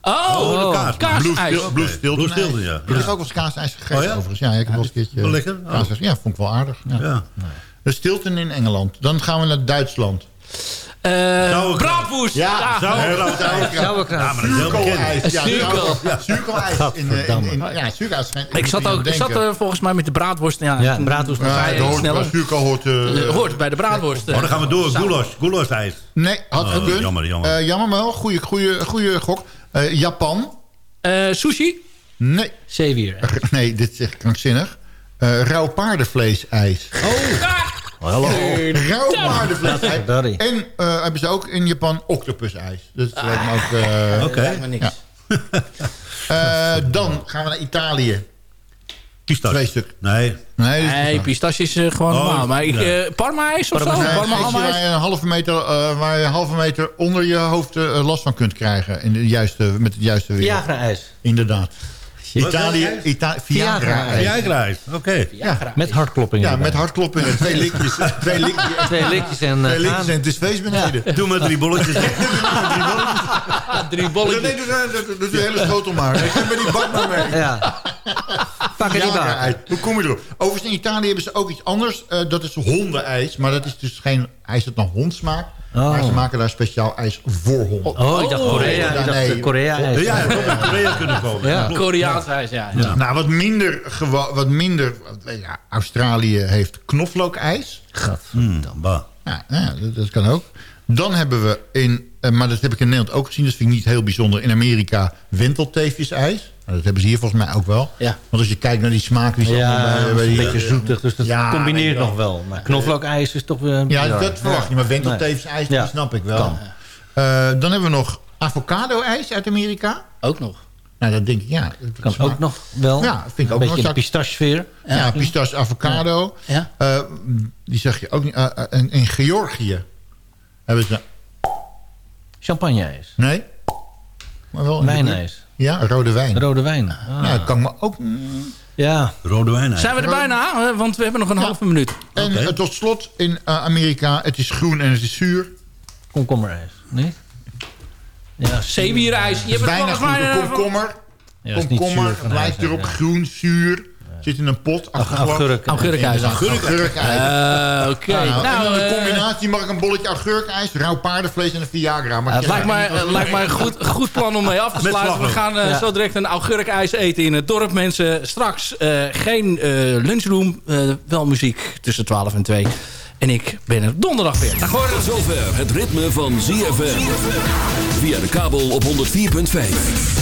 S6: Oh,
S8: Oh, de kaas.
S6: kaasijs.
S7: Blue, Stil- Blue Stilton.
S8: Blue Stilton,
S7: ijs.
S8: ja.
S7: Ik heb ook wel eens kaasijs gegeten
S8: Oh ja?
S7: overigens. Ja, ik heb wel eens een keertje...
S8: wel lekker? Oh.
S7: Ja, vond ik wel aardig. Ja.
S8: Ja.
S7: De Stilton in Engeland. Dan gaan we naar Duitsland.
S6: Eh,
S8: Sauerkraut.
S6: braadwoest. Ja.
S8: Sauerkraut.
S9: Sauerkraut.
S8: Ja, maar dat is heel bekend.
S7: Zuurkoolijs. Ja,
S6: Zuurkool.
S7: ja, zuurkoolijs. In, eh, ja, zuurkoolijs.
S6: Ik zat, ook, ik zat er volgens mij met de braadworst. Ja,
S9: Ja, braadworst.
S7: Ja, zuurkool hoort... eh,
S6: Eh, hoort bij de braadworst.
S8: Oh, dan gaan we door. Goulash. Goulash ijs.
S7: nee, had
S8: Oh,
S7: gekund.
S8: jammer, jammer.
S7: Eh, jammer maar wel. Goeie, goeie, goeie gok. Eh, Japan.
S6: Eh, sushi.
S7: Nee.
S9: Zeewier.
S7: Nee, dit is echt krankzinnig. Eh rauw paardenvleesijs.
S9: Hallo.
S7: Rauw paardenvleesijs.
S9: Verdorie.
S7: En eh, hebben ze ook in Japan octopusijs. Dus dat lijkt me ook... eh,
S8: Oké.
S6: Niks.
S7: ja. Eh, dan gaan we naar Italië.
S8: Pistache.
S7: Twee stuk.
S8: Nee.
S7: Nee,
S6: Nee, pistache is gewoon
S8: Oh,
S6: normaal. Maar ik,
S8: nee.
S6: eh, Parma-ijs of zo?
S7: waar. Nee,
S6: Parma
S7: waar je een halve meter, eh, waar je een halve meter onder je hoofd eh, last van kunt krijgen. In de juiste, met het juiste weer.
S9: Viagra-ijs.
S7: Inderdaad. Italië,
S8: welk ijs?
S7: Ita Viagra.
S9: Viagra-ijs.
S8: Oké.
S7: Ja,
S9: Met hartkloppingen.
S7: ja, met hartkloppingen. Twee likjes. Twee likjes.
S9: Twee likjes en
S7: Twee
S9: eh,
S7: likjes en het is feest beneden.
S8: Doe maar drie bolletjes.
S6: Drie bolletjes.
S7: nee, dat is een hele schotel maar. Ik heb bij die bak maar mee.
S9: Ja. Pak er die
S7: Viagra uit. Hoe kom je erop? Overigens in Italië hebben ze ook iets anders. Eh, dat is hondenijs. Maar dat is dus geen ijs dat naar hond smaakt.
S9: Oh.
S7: Maar ze maken daar speciaal ijs voor honden.
S9: Oh, ik dacht Korea. Ik dacht
S7: nee.
S9: eh, Korea-ijs.
S8: Ja, Korea kunnen komen.
S9: Ja.
S6: Koreaans ijs, ja. ja.
S7: Nou, wat minder, wat minder ja, Australië heeft knoflookijs.
S8: Hmm, bah.
S7: Ja, ja dat, dat kan ook. Dan hebben we in, eh, maar dat heb ik in Nederland ook gezien. Dat vind ik niet heel bijzonder. In Amerika wentelteefjesijs. Nou, dat hebben ze hier volgens mij ook wel.
S6: Ja.
S7: Want als je kijkt naar die smaak... Die
S9: Ja,
S7: bij-
S9: dat is
S7: bij
S9: een
S7: die-
S9: beetje zoetig, dus dat
S7: Ja,
S9: combineert nog wel. Maar knoflookijs is toch weer...
S7: Ja,
S9: bizar.
S7: dat verwacht je. Maar wentelteefjesijs,
S9: Nee.
S7: die snap ik wel. Eh, dan hebben we nog avocado-ijs uit Amerika.
S6: Ook nog.
S7: Nou, dat denk ik, ja. dat
S9: Kan ook nog wel.
S7: Ja, vind ik ook
S9: Een beetje
S7: nog. Zak-
S9: pistache-sfeer.
S7: Ja, pistache, avocado.
S6: Ja.
S7: Eh, die zeg je ook niet. Eh, eh, in, in Georgië hebben ze...
S9: Champagne-ijs.
S7: Nee? Maar wel
S9: Wijnijs.
S7: Ja, rode wijn.
S9: Rode wijn. Ah.
S7: Ja, dat kan me ook...
S9: Ja.
S8: Rode wijn.
S6: Zijn we er bijna? eh, Want we hebben nog een halve minuut.
S7: En eh, tot slot in eh, Amerika, het is groen en het is zuur.
S9: Komkommerijs. Nee? Ja,
S6: Zeewierijs. Je hebt het
S7: Bijna
S6: volgens mij...
S7: Komkommer.
S9: Ja,
S7: komkommer,
S9: ijs,
S7: erop
S9: ja.
S7: groen, zuur. Zit in een pot.
S9: Augurk.
S6: Augurkijs.
S7: Augurkijs.
S6: Eh, Oké.
S7: Nou,
S6: Nou,
S7: de
S6: eh,
S7: combinatie mag ik een bolletje augurkijs, rauw paardenvlees en een Viagra. Maar
S6: het
S7: ja,
S6: lijkt mij, lijkt mij een goed, goed plan om mee af te sluiten. We gaan eh,
S9: Ja.
S6: zo direct een augurkijs eten in het dorp. Mensen, straks eh, geen eh, lunchroom. eh, wel muziek tussen 12 en 2. En ik ben er donderdag weer. Dag hoor.
S14: Tot zover het ritme van ZFM. Via de kabel op 104.5.